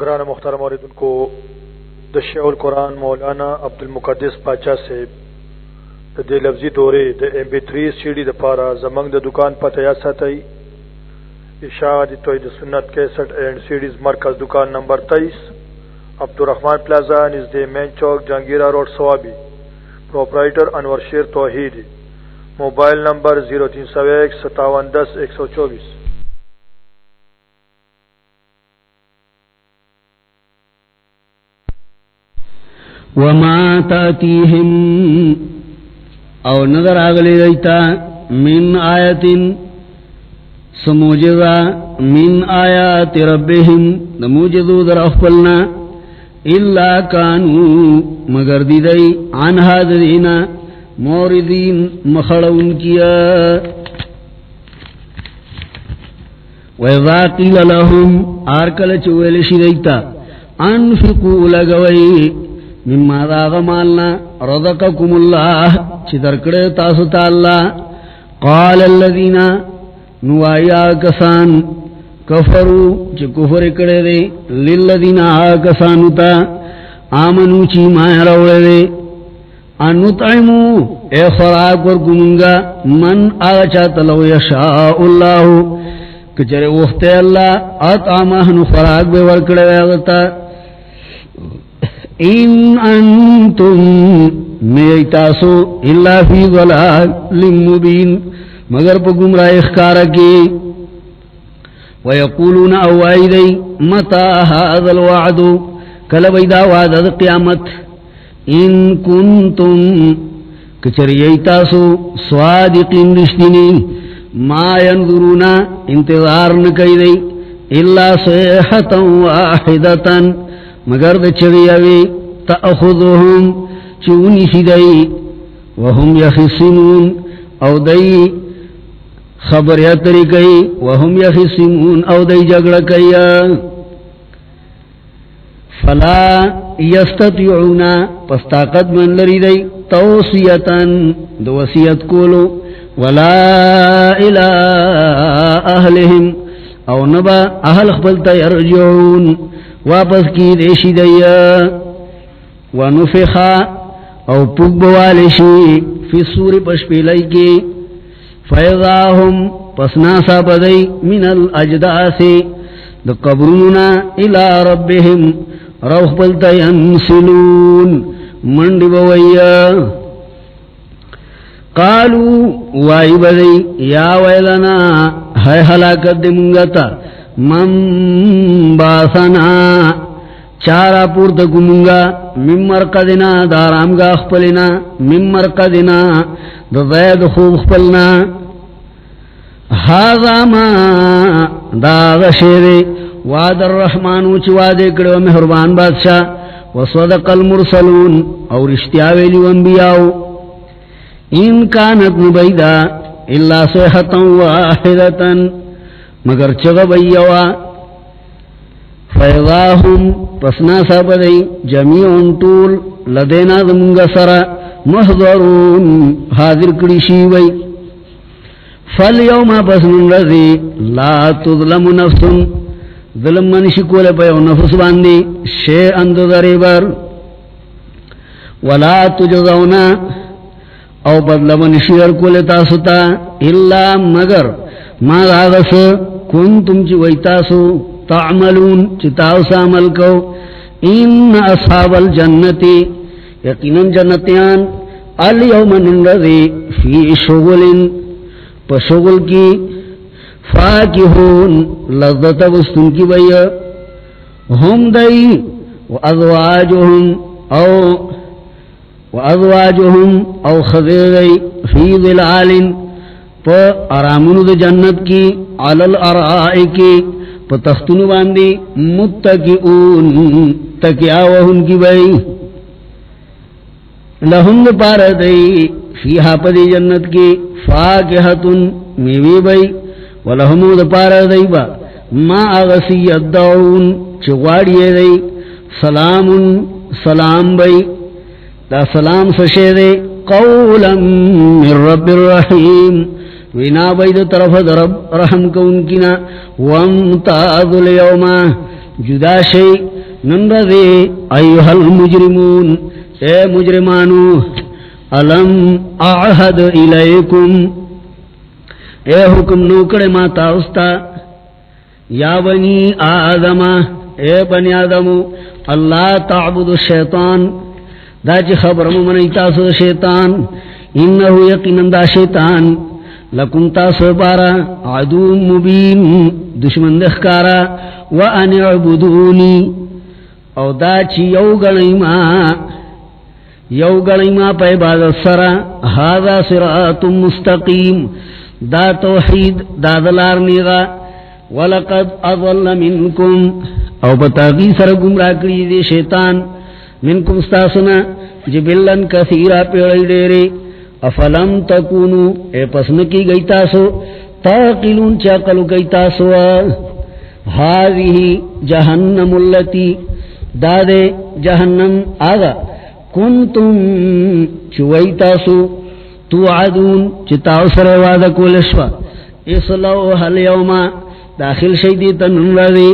گران مختار موردن کو دشع القرآن مولانا عبد المقدس پاچا سے دے لفظی دورے، دا ایم بی تھری سیڈی دا پارا زمنگ دا دکان پتہ یا ساتئی اشاعت توحید سنت کیسٹ اینڈ سیڈیز مرکز دکان نمبر تیئیس عبدالرحمان پلازا نژد مین چوک، Jahangira road, Swabi proprietor Anwar Sher Tauheed, mobile number zero تین سو ایک ستاون دس ایک سو چوبیس۔ وما تاتيهم او نظر اغلی دیتا من آیت سموجزا من آیات ربهم نموجزو در افپلنا الا کانو مگر دی دی عنها دینا موردین مخڑون کیا وَإِذَا قِيلَ لَهُمْ آرکل چویلشی دیتا انفقوا لگوئی مما داغ مالنا رضقكم الله چی درکڑے تاستا اللہ. قال الذین نوایا کسان، کفرو، چی کفر کڑے دے. للذین آکسانو تا، آمنو چی مایا روڑے دے. انتعمو، اے خراک ورکمنگا من آچا تلو یشاء اللہ. کچرے وقت اللہ اتعامہنو خراک بے ورکڑے دے ان انتم میتاسو الا فی ضلال مبین مگر پا گمراہ اخکارا کی ویقولون اوائی دی متا هذا الوعد؟ کل بیدا وعد دا قیامت۔ ان کنتم کچر ییتاسو سوادقین رشتینی ما ینظرونا، انتظار نکی دی الا صیحتا واحدتا۔ مگر چوی تأخذهم چونی سیدئی وهم یخصمون. او دئی خبر یتری کئی وهم یخصمون. او دئی جگڑ کئی فلا یستطیعونا پس طاقت من لری دئی توسیتا دو وسیعت کولو. ولا الى اہلهم او نبا اہل خبلتا یرجعون واپس کی دیشی دیا، ونفخا او پک بوالشی فی سور پشپیلائی کی. فیضاہم پسناسا بدئی من الاجداسی دا قبروننا الى ربهم روح بلتا ینسلون مند بویا. قالو، وائی بدئی، یا ویلنا ہے حلاکت دی منگتا من باسنا چارا پورت کمونگا من مرقدنا دارامگا اخپلنا من مرقدنا دزید خوب اخپلنا هذا ما دا غشیر وعد الرحمن چی وعدے کرو مہربان بادشاہ. وصدق المرسلون اور اشتیاویلی وانبیاؤ ان کانت نبیدا الا صحتا واحدتا. مگر چغ بیوا فیضاہم پسنا سابدئی جمیعن طول لدینا دمونگا سرا محضرون حاضر کری شیوئی فالیوم پسنن رضی لا تظلم نفسن ظلم منشی کولے پیو نفس باندی شے اند دریبر ولا تجزونا، او بدل منشی ارکولے تاستا اللہ مگر ما داغس کنتم چی ویتاسو تعملون، چی تاوسا عمل کو. ان اصحاب الجنتی یقیناً جنتیان، الیوم ننرذی فی شغل پا شغل کی فاکہون، لذت بستن کی بی ہم دی، و ازواجهم او، و ازواجهم او خذیر دی، فی ظلال پا ارامن دی جنت کی علل ارائی کی پا تختن باندی متکئون، تکیاوہن کی بئی لہن پار دی، فیہا پا دی جنت کی فاکہتن میوی بئی ولہمو دا پار دی با، ما اغسی الدعون چگواڑی دی۔ سلام سلام بئی دا سلام سشے دی قولا من رب الرحیم۔ وینا بید طرف درب رحم کون کنا وامتاز اليوم جدا شی نندے ایوہ المجرمون. اے مجرمانو علم اعہد الیکم. اے حکم نوکڑ ما تاؤستا یا بنی آدم، اے بنی آدم، اللہ تعبد الشیطان دا چی خبر ممنی تاسو شیطان. انہو یقینن دا شیطان. لکم تاسو بارا عدو مبین، دشمن دخکارا وان عبدونی او دا چی یو گنی ما، یو گنی ما پا عبادت سرا هذا صراط مستقیم. دا توحید، دا دلار نیغا. ولقد اضل منکم. او بتاغی سر گمراہ کری دے شیطان. منکم ستاسنا جبلن کثیرا پیڑی دیرے. افلم تکونو، اے پسن کی گئی تاسو، تاقلون چاقلو گئی تاسو هذه جہنم اللتی، دادے جہنم آگا کنتم چوئی تاسو، توعدون چتاو سر وعدہ کولشوا اصلو حل یوما داخل شیدی تنن رضی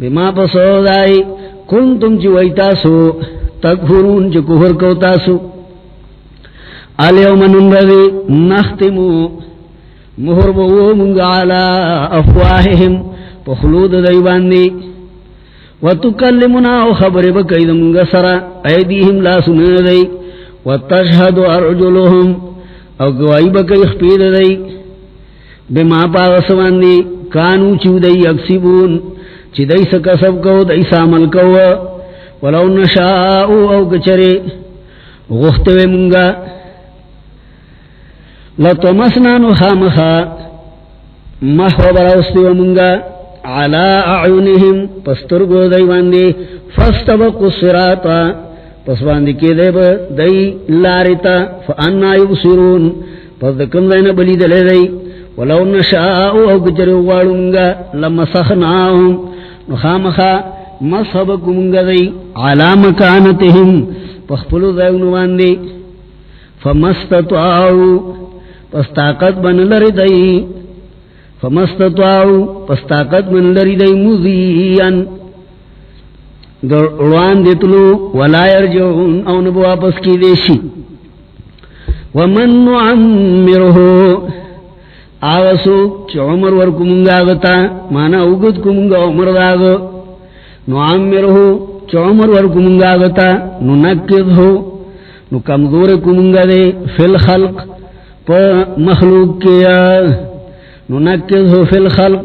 بما پسو دائی، کنتم چوئی تاسو، تکفرون چو کفر کو تاسو۔ الیوم ننرذی نختمو مہر بو منگا علا افواہہم پخلود دیواندی وتکلمنا او خبر بکید منگا سرا ایدیہم لا سنن دی وتشہد ارجلہم او گوائی بکی اخپید دی بما پاغسواندی کانو چو دی اکسیبون چی دی سکسب کو دی سامل کو ولو نشاؤ او کچرے غختوے منگا لطمسنا نخامخا محو براوستی ومنگا علا اعینهم پسترگو دیواندی فستبقو سراتا پسواندی کی دیب دی لارتا فانا یبسرون پس دکم دین بلی دلی دی ولو نشاؤ او گجر وارو منگا لمسخناهم نخامخا مصحبکو منگا دی علا مکانتهم پخپلو دیونو دیونواندی فمستطاعو پس طاقت بن لری دئی فمستطاعو، پس طاقت بن لری دئی مذیان دروان دیتلو، ولا یرجعون، او نبو واپس کی دیشی. ومن نعمرہو. آغسو چو عمر ورکو منگا آغتا، مانا اوگد کو منگا عمر داغو نعمرہو چو عمر ورکو منگا آغتا ننکد ہو نو کمزور کو منگا دے، فی الخلق. پا مخلوق کیا، نو نکز ہو فی الخلق،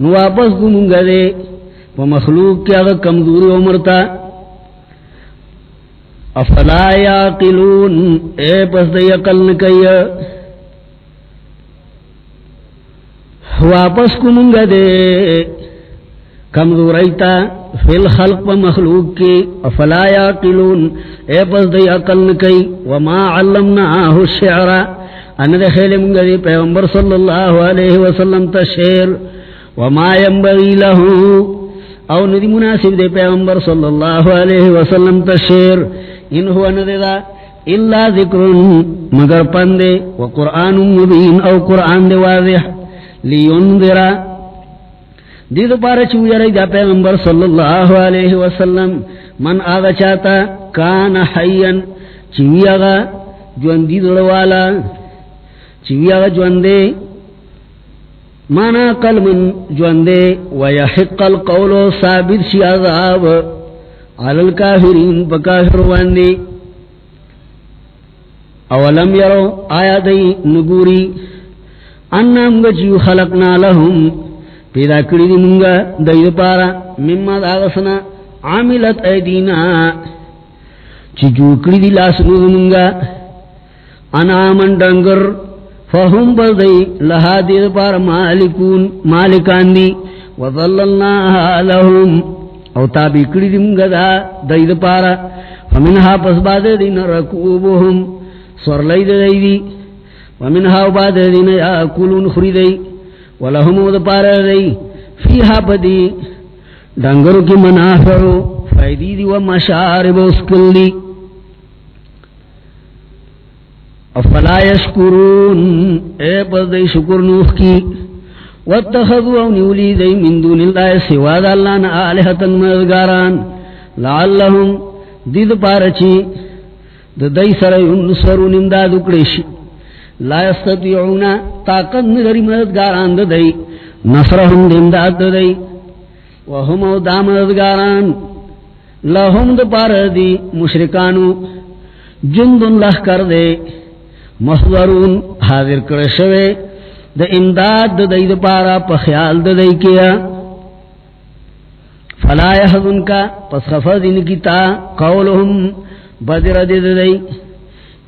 نو واپس کو دے۔ پا مخلوق کیا دا کمزوری عمرتا افلا یاقلون، اے پس دا یقل نکیا۔ واپس کو منگا دے کمزوریتا فی الخلق پا مخلوق کی۔ افلا یاقلون، اے پس دا یقل نکی۔ وما علمناہ الشعرہ ان دے خیل منگا دی پیغمبر صلی اللہ علیہ وسلم تا شیر وما ینبغی لہو. او ندی مناسب دے پیغمبر صلی اللہ علیہ وسلم تا شیر انہو ان دے دا اللہ ذکر مگر پندے و قرآن مبین او قرآن دے واضح. لینذرا دید پارا چویا رئی دا پیغمبر صلی اللہ علیہ وسلم. من آغا چاہتا کان حیان چویا گا جو اندید روالا. چویا جوندے؟ مانا قلم جوندے؟ ویحق القول ثابت شی عذاب، علی الكافرین بکافر واندے اولم یرو آیا دی نگوری انا منگا چیو خلقنا لهم پیدا کری دی منگا دی پارا، مما داغسنا عاملت ایدینا۔ چی جو کری دی لاسنو دی منگا، انا من ڈنگر فهم بردی لها دید پار مالکون، مالکان دی. وظللناها لهم او تابی کری دی منگا دا دید پارا. فمنها پس بعد دین رکوبهم سور لید دی دی. ومنها بعد دین یاکلون خری دی. ولهم دا پارا دی. فیها پدی. ڈنگرو کی منافعو. فیدی دی و مشارب اسکل دی. افلا یشکرون؟ اے پس دی شکر نوخ کی. واتخذوا نیولی دی من دون اللہ سوا دا اللہ نا آلہتا مدگاران لعلهم دید پارچی دا دی سر ینصرون امداد اکڑیش. لا يستطيعون طاقت ندری مدگاران دا دی. نصرهم دی امداد دا دی. وهم او دا مدگاران لهم دا پار دی مشرکانو. جند اللہ کر دے. محضرون حاضر کرشوے دا امداد دا دی دا پارا پا خیال دا دی کیا فلا یحضن کا پس خفض ان کی تا قولهم، بدر دی دا دی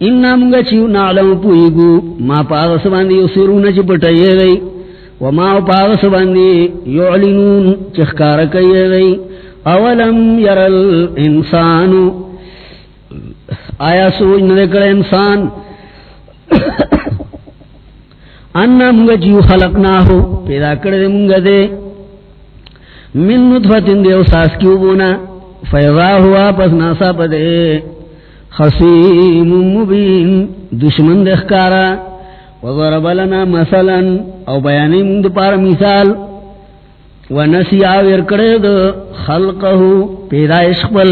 اننا منگا چیو نعلم پوئیگو ما پاغس باندی اسرون چی پٹائی دی. وما پاغس باندی یعلنون چخکار کئی دی. اولم یرل انسانو. آیا سوچ ندکڑ انسان؟ انا منگا جیو خلقناہو، پیدا کردے منگا دے۔ من نطفتن دے اساس کیو بونا، فیضا ہوا پس ناسا پدے خصیم مبین، دشمن دخکارا وضرب لنا مثلا، او بیانی من دپار مثال۔ ونسی آویر کرد خلقہو پیدایش قبل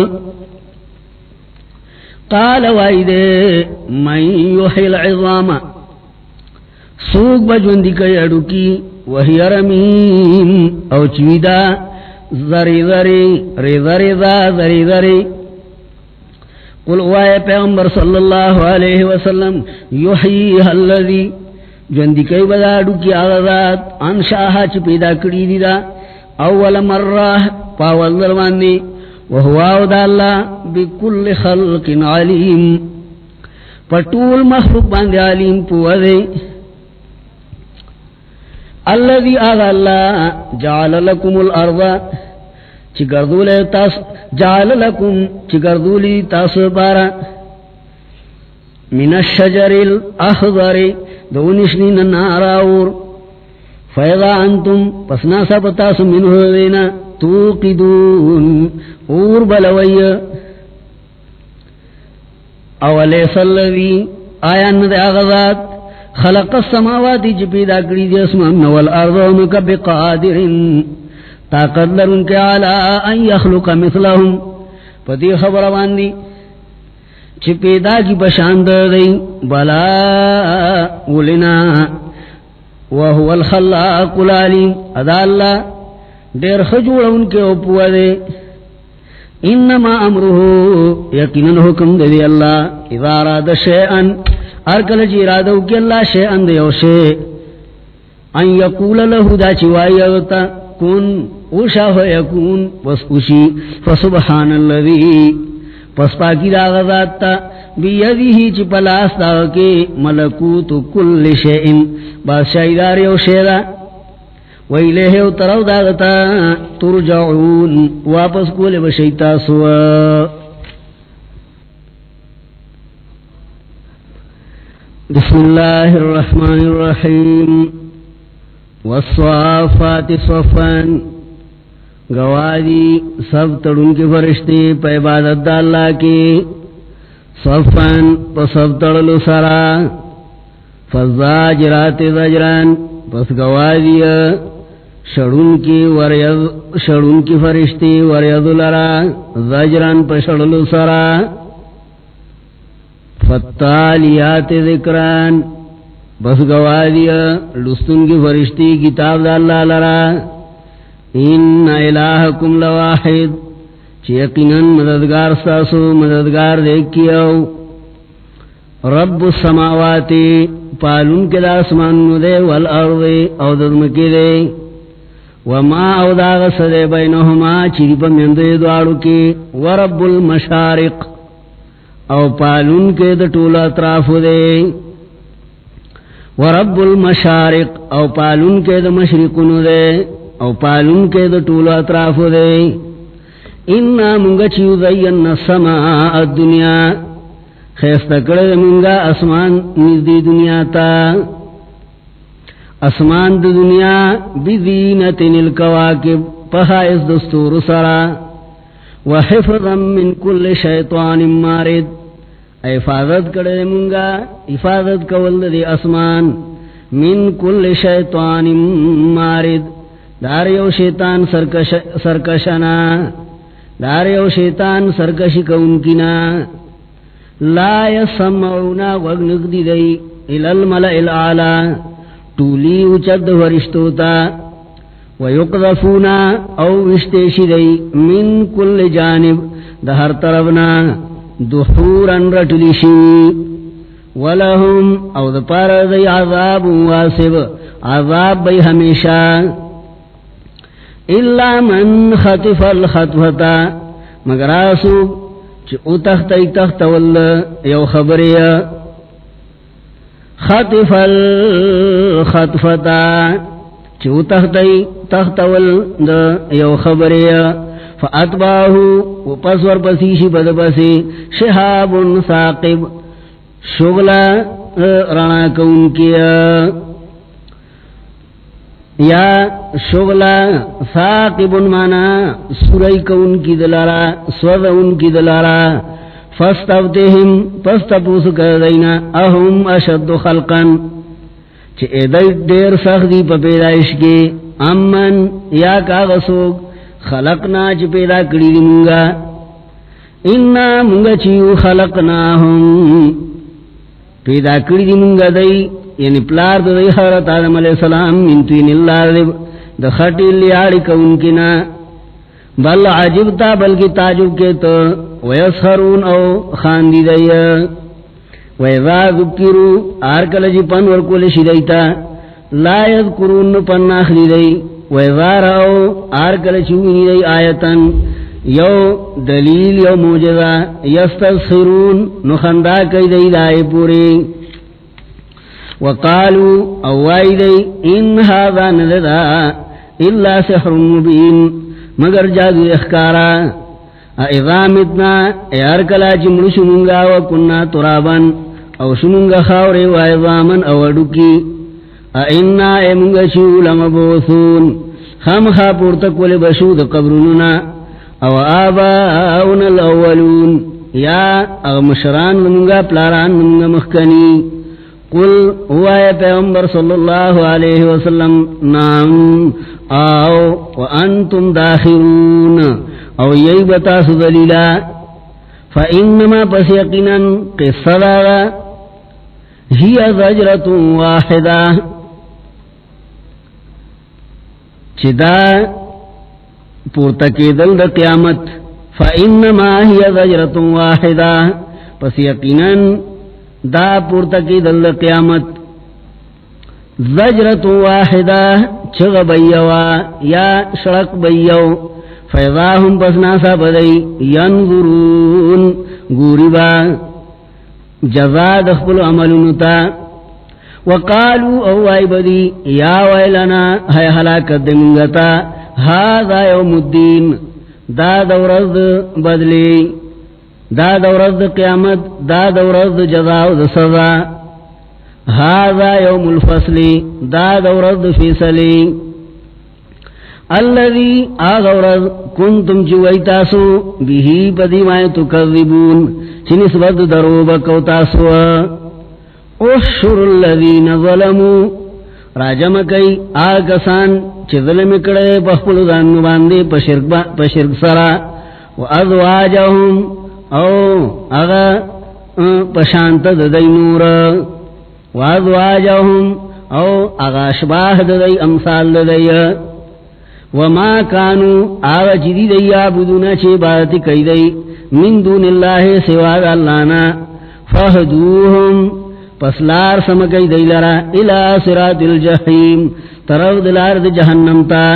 قال وائدے، من یحی العظام سوک بجوندی کئی اڈو کی وہی رمیم او چویدہ ذری ذری ری ذری ذا ذری ذری قل وائے پیغمبر صلی اللہ علیہ وسلم یحییہ اللذی جوندی کئی بدا اڈو کی آغازات انشاہا چی پیدا کری دی دا، اول مرہ پاول درواندی وهو دا اللہ بكل خلق علیم پٹول مخلوق باندے علیم پوہ الذي آغا اللہ جعل لكم الارض چی گردولی تاس جعل لكم چی گردولی تاس بارا. من الشجر الاخضر دونشنین ناراور فیضا انتم پسنا سبتاس منہ دینا. توقدون. اور بلوی. اولیس اللذی. آیا ند آغازات. خلق السماواتی چی پیدا کری دی اسمان والارض ومکا بقادرن طاقت لرن کے علا ان یخلق مثلهم پتی خبر باندی. چی پیدا کی پشاند دی بلا ولنا وهو الخلاق العلیم. ادا اللہ. دیر خجوڑ ان کے اوپوا دے انما امرہو یقیناً حکم دے دی اللہ اذا راد شیئن ارکل جی رادو کی اللہ شیئن دے او شے ان یقول لہو دا چوائی اغتا کن اوشا ہو یکون پس اوشی فسبحان اللذی پس پاکی دا غذات تا بیدیہی چی پلاس دا کے ملکوت کل شیئن بادشاہی داری او شیئن ویلے ترو داغتا ترجعون. واپس کولے بشیتا سوا. بسم اللہ الرحمن الرحیم. والصوافات صفان گوادی سب تڑن کی فرشتی پہ عبادت دا اللہ کی صفان پا سب تڑلو سرا. فزاجرات زجران. پس گوادی شڑون کی ورید شڑون کی فرشتی ورید لرا، زجران پشڑلو سرا. فتالیات ذکران بس گوادیا لستن کی فرشتی کتاب دا اللہ لرا. ان الہکم لواحد چیقنن مددگار ساسو، مددگار دیکھیو. رب السماواتی، پالون کے دا اسمان دے، والارض، او ددمکی دے. وما او داغ سدے بینہما چیری پا مندے دوارو کی؟ ورب المشارق. او پالون کے دا طول اطراف دے. ورب المشارق. او پالون کے دا مشرقن دے. او پالون کے دا طول اطراف دے. انا منگا چیو زین السماء الدنیا. خیست کرد منگا اسمان نزدی دنیا تا. اسمان د دنیا بزینت الکواکب پہائز دستور سرا. وحفظا من کل شیطان مارد. حفاظت کرے منگا، حفاظت کول دی اسمان من کل شیطان مارد. دار یو شیطان سرکش سرکشنا. دار یو شیطان سرکش کونکنا لا یسمعونا وگنگ دی. دی الالملع العالا تولی اچد ورشتوتا ویقذفونا او وشتیشی دی من کل جانب دہر طرفنا دحورا رٹلیشی ولهم او د پار دی عذاب واسب عذاب بی ہمیشہ الا من خطف الخطفتا مگر آسو چی او تختی تخت ول یو خبری خطف الخطفتا چی او تختی تخت ول یو خبری فاتباہو و پسور پسیشی بد پسی شہاب ثاقب. شغلا رنا کون کیا. یا شغلا ثاقب مانا، سوری کون کی دلارا، سوز ان کی دلارا. فستفتهم فستپوس کردینا اهم اشد خلقا. چه ایدائی دیر سخدی پا پیدایش کے، امن یا کاغسوگ، خلقنا چه پیدا کری دی منگا. انا منگا چیو خلقناهم پیدا کری دی منگا دی یعنی پلار دی حضرت آدم علیہ السلام، من توین اللہ دی دا خطی لیاری کونکنا بل عجبتا بلکی تاجب کے تو ویسخرون او خاندی دی ویذا ذکرو آرکل جی پن ورکول شدیتا لا یذکرون پن ناخلی دی. ویذا رأو آرکل چوینی دی آیتن یو دلیل، یو موجزہ یستسخرون نخندا کئی دی دائی پوری. وقالو اوائی دی، ان هذا نلدا الا سحر مبین، مگر جادو اخکارا. اذا متنا ایار کلا چی چمڑ شمونگا وکننا ترابا، او شمونگا خاوری و ایضامن او اڈکی اینا ایمونگا شیو لمبوثون خام خاپورتک ولی بشود قبروننا او آباؤن الاولون، یا اغمشران منگا پلاران منگا مخکنی۔ قل، ہوا پیغمبر صلی اللہ علیہ وسلم نام آو وانتم داخرون۔ او یہی بتا سدلیلا فإنما پس یقینا قصہ داغا ہی زجرت واحدہ۔ چدا پورتا کی دل دا قیامت فإنما ہی زجرت واحدہ۔ پس یقینا دا پورتا کی دل دا قیامت، زجرت واحدہ، چغ بیوا یا شرق بیو۔ فیضاہم پس ناسا بدئی ینظرون گوری با، جزا دخبل عملنتا وقالو، او آئی بدی، یا ویلنا ہے حلاکت دمنگتا هذا يوم الدين دا دورز بدلی. دا دورز قیامت، دا دورز جزاء و سزا. هذا يوم الفصل، دا دورز فیصلی الذي آغورز کنتم جوئی تاسو بہی پدی مائے تکذبون چنسبت دروب کو تاسو اشر الذین ظلموا. راجم کئی آگسان چی ظلم کڑے پخپل دانو باندے پشرک سرا. و ازواجہم او اغا پشانت ددی نور. و ازواجہم او اغا شباہ ددی امثال ددی و ما کانو آغا جدی دی آبدونا چی بارتی کئی دی من دون اللہ سواد اللانا فہدوہم پسلار سمکی دی لرا الى صراط الجحیم، طرف دلار دی جہنم تا۔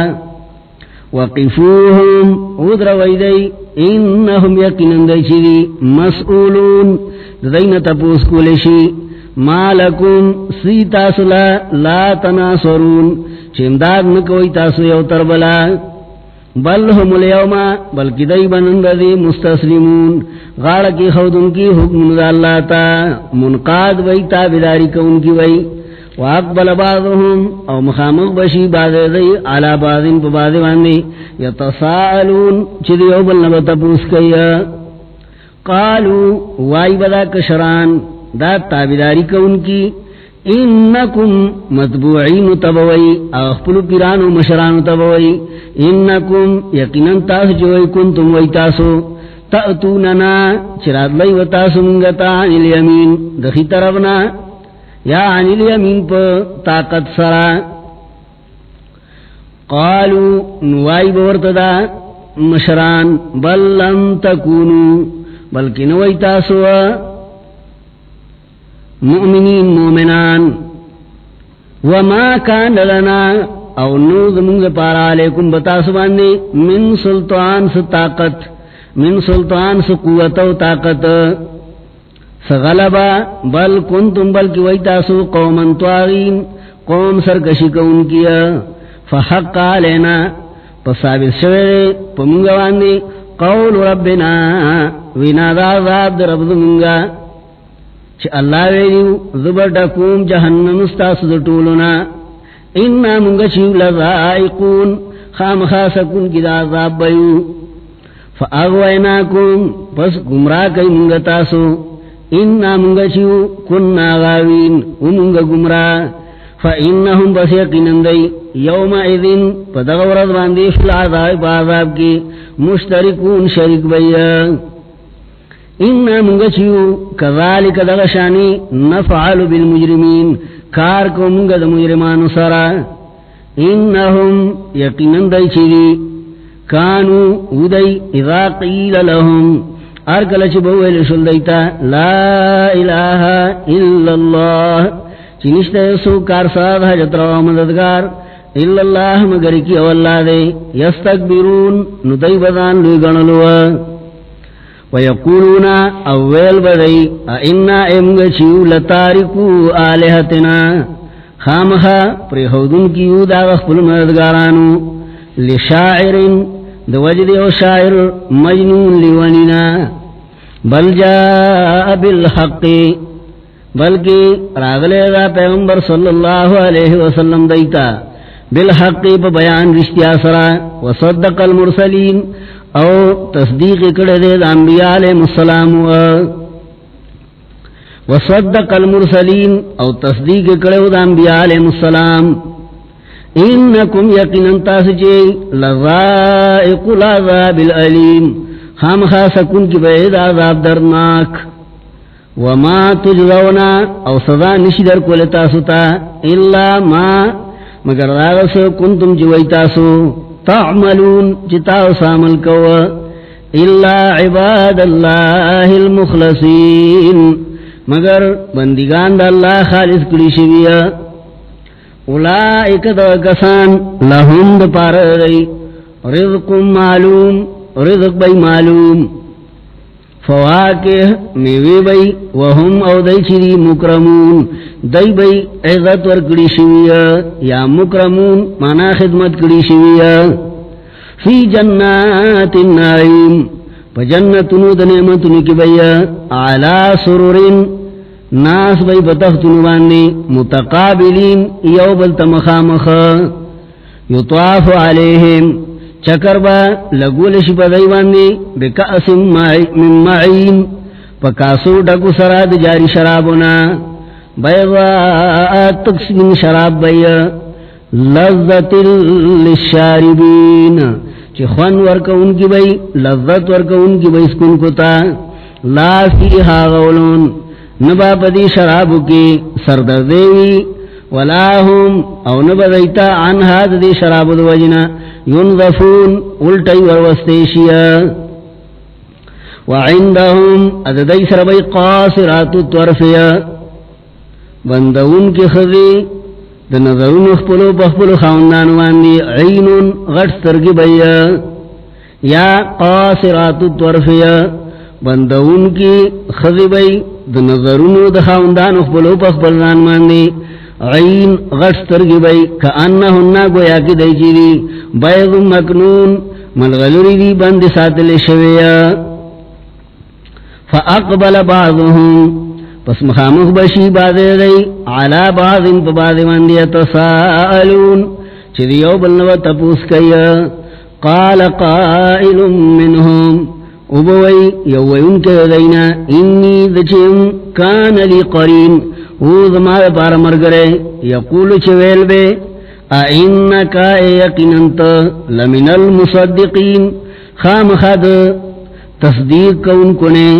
وقفوهم ادر ویدی انہم یقنن دی چیدی مسئولون دین تپوس کولشی مالکم سی تاسلا لا تناصرون۔ چمداد نکوئی تاسو یو تربلا بل هم اليوم بلکی دی بنند دی مستسلمون. غاڑ کی خودن کی حکم دا اللہ تا. منقاد وی تابداری کون کی وی. واقبل بعضهم او مخامق بشی بعض دی علا بعضین پا بعض باندی یتصاعلون چی او بل نبتا پوس کیا قالو وائی بدا کشران، دا تابداری کون کی انکم مطبوعین تبوئی اخپلو پیرانو، مشرانو تبوئی انکم یقیناً تاس جوئی کنتم وی تاسو. تأتوننا چرات لئی و تاسو منگتا عن الیمین دخی طرفنا، یا عن الیمین پا طاقت سرا قالو نوائی بورتدا مشران، بل لم تکونو. بلکہ نوائی تاسو. مؤمنین مومنان وما کان لنا، او نوز منگ پارا علیکم بتاسو باندے من سلطان س طاقت، من سلطان س قوت و طاقت. سغلبا بل کنتم بلکی ویتاسو قوما تواغین قوم سرکشی کون کیا فحق علینا پسابت شوئے پمونگا باندے قول ربنا، وینا دا عذاب در رب دمونگا چھ اللہ ویلیو، زبر ڈکوم جہنم استاس دٹولنا اننا منگا چیو لذائقون، خام خاسکون کی دا عذاب بیو. فاغویناکم، پس گمراہ کئی منگا تاسو. اننا منگا چیو، کننا غاوین ومنگا گمراہ. فإنهم بس یقینن دی یوم ایدن پدغورت باندی العذاب بعذاب کی، مشترکون شرک بیا. اننا منگا چیو کذالک دغشانی نفعل بالمجرمین کار کو منگا دا مجرمان سرا. انہم یقینن دی چیدی کانو ودی اذا قیل لهم. ارکل چی بویل شل دیتا لا الہ الا اللہ چنشتے سو کار ساد حجت رو مددگار. الا اللہ مگر کی اولا دے یستکبرون ندی بدان لوی گنلوا ویقولون اویل بدئی اینا امگچیو لتارکو آلہتنا خامخا پریخودن کیو دا وخپل مددگارانو لشاعرن دو وجد او شاعر مجنون لیونینا بل جاء بالحق بلکہ راغلے دا پیغمبر صلی اللہ علیہ وسلم دیتا بالحق پا بیان رشتیا سرا وصدق المرسلین او تصدیق کڑے دے انبیاء علیہ السلام وصدق المرسلین او تصدیق کڑے دا انبیاء علیہ السلام. انکم یقین انتاسجے لذائق العذاب العلیم خام خاسکن کی بید عذاب درناک. وما تجزونا او سزا نشدر کولتاستا الا ما، مگر راغس کنتم جویتاسو تعملون جتاو سامل کو الا عباد اللہ المخلصین. مگر بندگان دا اللہ خالص کری شویا. اولائک دا کسان، لہم دا پارا دی رزق معلوم، رزق بی معلوم. فواکہ میوی بی وهم او دی چری مکرمون. دی بی عزت ور کڑی شویا یا مکرمون مانا خدمت کڑی شویا فی جنات النعیم، پا جنتنو دنیمتنو کی بی علا سرورن ناس بی بتختنو باندی متقابلین، یو بلتا مخامخ. یطواف علیہم چکر با لگول شپا دیواندی بکأس من معین پکاسو ڈکو سراد جاری شرابنا بیضا تکسن شراب بیا لذت للشاربین. چی خون ورکا ان کی بی، لذت ورکا ان کی بی سکن کتا. لا فیہا غولون. نبا پدی شرابو کی سردر دیوی ولا هم او نبا دیتا عنها دی شرابو دو وجنا. ينظفون الٹی وروستیشیا. وعندهم اددی سربی قاصرات الطرفیا. بندون کی خذی د نظرون اخپلو بخپلو خاندان واندی عینون غٹ سرگی بیا. یا قاصرات الطرفیا، بندون کی خذی بی د نظرون د خاندان اخپلو بخپلان واندی عین غش ترگی بی کانہننا گویا کی دی چیدی. بیض مکنون، ملغلوری دی بند ساتل شویا. فاقبل بعضهم، پس مخامخ بشی بعض دی. علا بعض پا بعض من دی تسائلون چیدی بلنو تپوس کیا. قال قائل منهم. ابوئی یوئی ان کے دینا، انی دچیم کان لی قرین. او زما پار مرگرے یقول چویل بے اینکا یقیننت لمن المصدقین. خام خد تصدیق کون کنے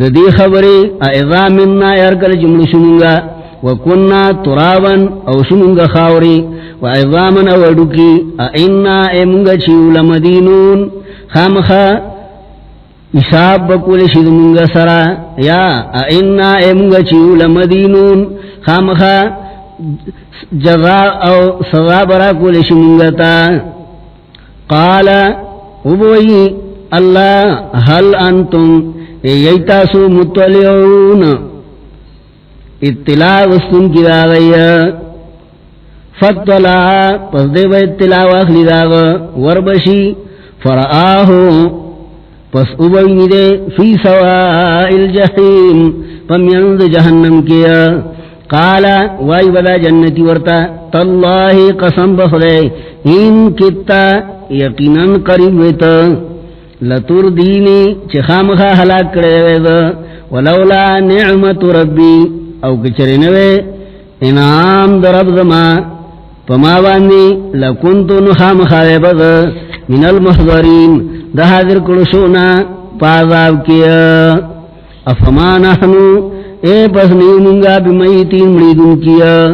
دا دی خبری ایضا مننا یرکل جمل شمونگا وکننا ترابن او شمونگا خاوری و ایضا من اوڑکی اینا ایمونگا چیو لمدینون خام خا حساب بکول شد منگا سرا. یا اینا ایمونگا چیو لمدینون. خام خا جزا او سزا برا کول شمونگا تا. قال ابوئی اللہ حل انتم؟ ایتاسو متولیون اطلاع وستن کی داغی فتولا پس دے با اطلاع واخلی داغ وربشی، فرآہو پس ابوینی دے فی سوائل جحیم پمیند جہنم کیا۔ قالا، وائی بدا جنتی ورتا تاللہ قسم بخدے، ان کتا یقیناً قریب ویتا۔ لتر دینی چخام خا حلاک کرے وید، ولولا نعمت ربی، او کچرنوے انعام در رب زما، پما باندی لکنتو نخام خاوے بد من المحضرین۔ دا حاضر کلشونا پازاب کیا۔ افما نحنو اے پس نیمونگا بمیتین مریدن کیا۔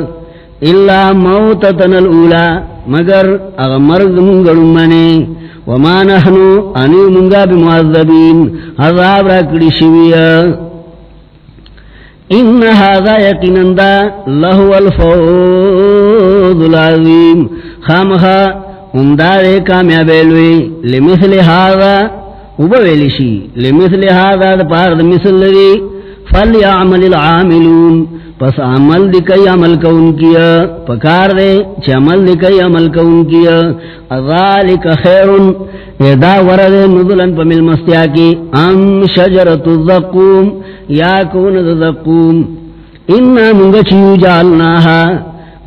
اللہ موتتن الاولا، مگر اغا اغمرد منگڑن منے۔ وما نحنو انی منگا بمعذبین عذاب را کڑی شویا۔ ان هذا یقینن دا لہو الفوض العظیم۔ خامخا امداد کامیابیلوی لمثل هذا وبویلشی لمثل هذا دا پارد مثل لدی فلیعمل العاملون، پس عمل دی کئی عمل کون کیا، پکار دے چھ عمل دی کئی عمل کون کیا ذالک خیرن ادا ورد نزلن پا مل مستیا کی، ام شجرت الزقوم، یا کون الزقوم انا منگا چیو جعلناها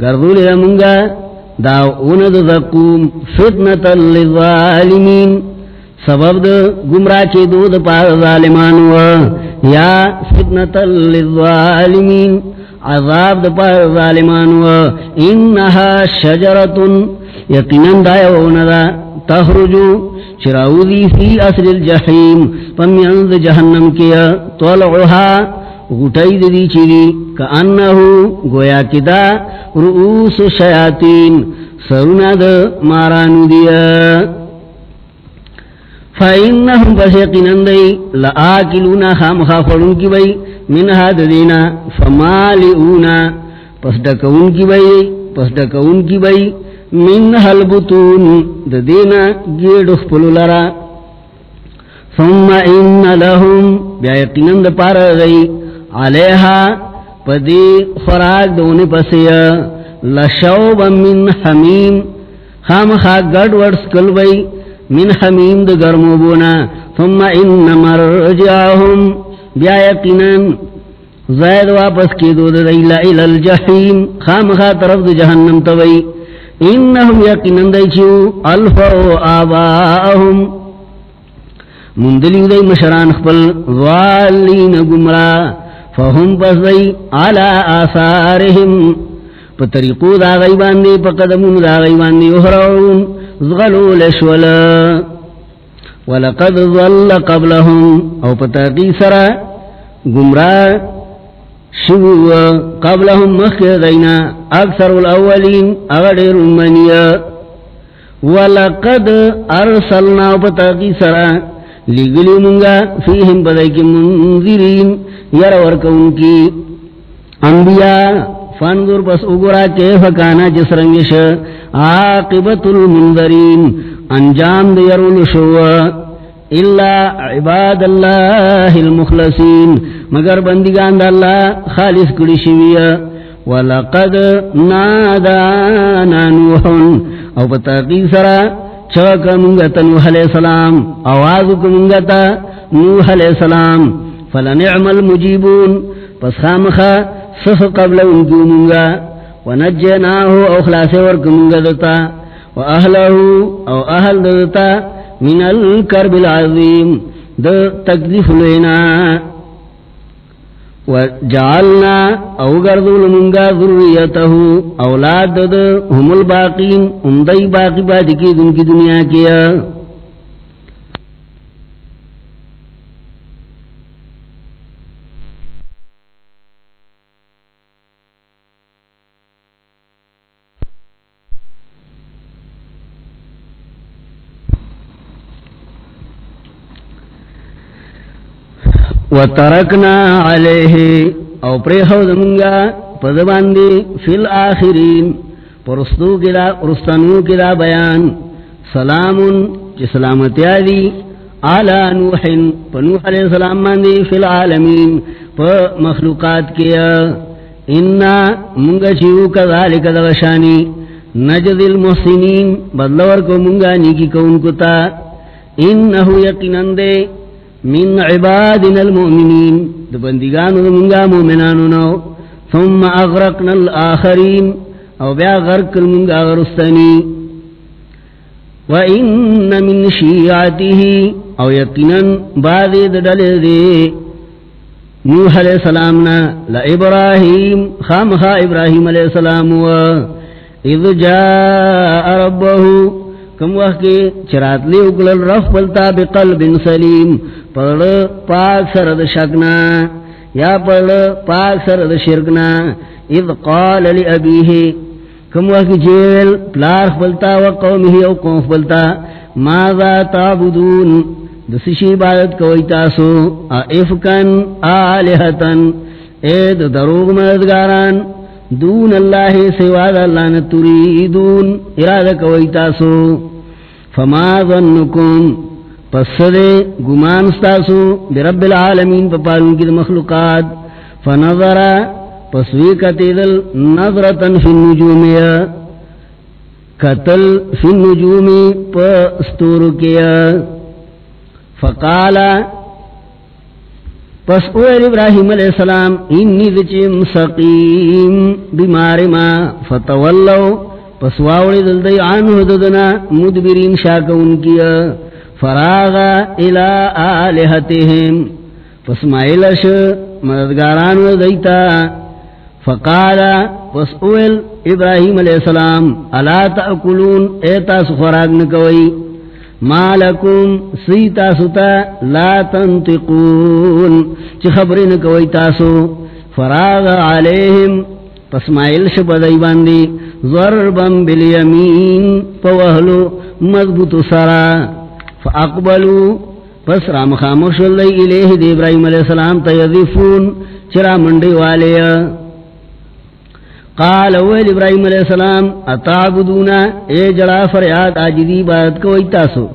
گردولی منگا دا اون الزقوم فتنة للظالمین۔ سبب دا گمراہ کی دو دا پا ظالمانو۔ یا فتنة للظالمین۔ عذاب دا پا ظالمانو۔ انہا شجرتن۔ یقیناً دایونا دا تخرجو۔ چراؤذی فی اصل الجحیم۔ پمیانز جہنم کیا۔ طلعوها غٹائی دی چیری کانہو گویا کدا رؤوس شیاطین سرونا دا مارانو دیا فإنهم بسيقنن دي لآكلونا خام خافرون کی بئی منها ددینا فمالئونا پس ڈکون کی بئی پس ڈکون کی بئی من حلبتون ددینا گیڑ اخپلو لرا ثم ان لهم بیاقنن دپار غی علیہا، پدی خراک دونی پسیا لشوبا من حمیم خام خاک گڑ ورس کل بئی من حمیم د گرمو بونا، ثم ان مرجعهم بیا یقینن زید واپس کی دو دیلا الى الجحیم خام خا طرف د جہنم توئی۔ انہم یقینن دیچو الفو آباءهم مندلی دی مشران خپل والین گمرا فهم پس دی علا آثارهم. پا طریقو دا غیبان دی پا قدمون دا غیبان دی احرعون زغلو لشولا ولقد ظل قبلهم. او پا پتاقی سرا گمراہ شبو قبلهم مخیر دینا اکثر الاولین اغدر منیا ولقد ارسلنا پا پتاقی سرا لگلی منگا، فیہم بدائی منذرین یر ورکون کی انبیاء فانظر پس اگرا کیف کانا جس رنگش، عاقبت المنذرین، انجام دیرول شوا الا عباد اللہ المخلصین، مگر بندگان دا اللہ خالص کری شویا ولقد نادانا نوحن، او بتاقی سرا چوک منگتا نوح علیہ السلام آوازک منگتا نوح علیہ السلام، فلنعم المجیبون، پس خامخا صف قبل انکو منگا ونجناہو او خلاص ورک منگا دتا و اہلہو او اہل دتا من الكرب العظیم دا تکلیف لینا۔ وجعلنا او گردول منگا ذریته اولاد هم الباقین اندائی باقی بادی کی دن کی دنیا کیا۔ وترکنا علیہ او پریخو دمونگا پدباندی فی الاخرین، پرستو کدا رستنو کدا بیان۔ سلامن چی سلامتی آدی آلا نوحن پنوح علیہ السلام ماندی فی العالمین، پا مخلوقات کیا۔ انا منگا چیو کذالک دغشانی نجد المحسنین، بدلور کو منگا نیکی کون کتا انہو یقینن دے۔ من عبادنا المؤمنين. دبندگان منگا مؤمنان نو. ثم اغرقنا الاخرين او بیا غرق المنگا غرستنی. وان من شیعته او یقینا بعد دل دے نوح علیہ السلام نا لابراہیم خامخا ابراہیم علیہ السلام و. اذ جاء ربه کم وقت کے چرات لی اکلل رف پلتا بقلب سلیم پڑ پاک سرد شکنا، یا پڑ پاک سرد شرکنا، اذ قال لی ابیه کم وقت جیل پلار پلتا و قومی او قوم پلتا، ماذا تابدون دسشی عبادت کوئی تاسو افکن آلہتن اید دروغ مددگاران دون اللہ سواد اللہ نتریدون ارادہ کوئی تاسو. فما ظنکم. پس دے گمان ستاسو برب العالمین پپالون کی مخلوقات. فنظر. پس وی کتیدل نظرتن فی النجومی قتل فی النجومی پستور کیا. فقالا. پس اویر ابراہیم علیہ السلام، انی دچیم سقیم بیمار ما، فتولو. پس واوڑی دلدی عنہ ددنا مدبرین شاکون کیا فراغا الى آلہتهم پس مائلش مددگاران دیتا فقالا پس اویل ابراہیم علیہ السلام، الا تأکلون ایتا سخراغ نکوئی؟ ما لکم سی تاسو تا لا تنتقون چی خبرین کوئی تاسو. فراغ علیہم پس مائل شپدائی باندی. ضربا بالیمین پوہلو مضبوط سرا. فاقبلو، پس رام خاموش اللہ الیہ دی ابراہیم علیہ السلام تیذیفون چرا منڈی والیا. قال اول ابراہیم علیہ السلام اتعبدونا اے جڑا فریاد آجدی بات کوئی تاسو؟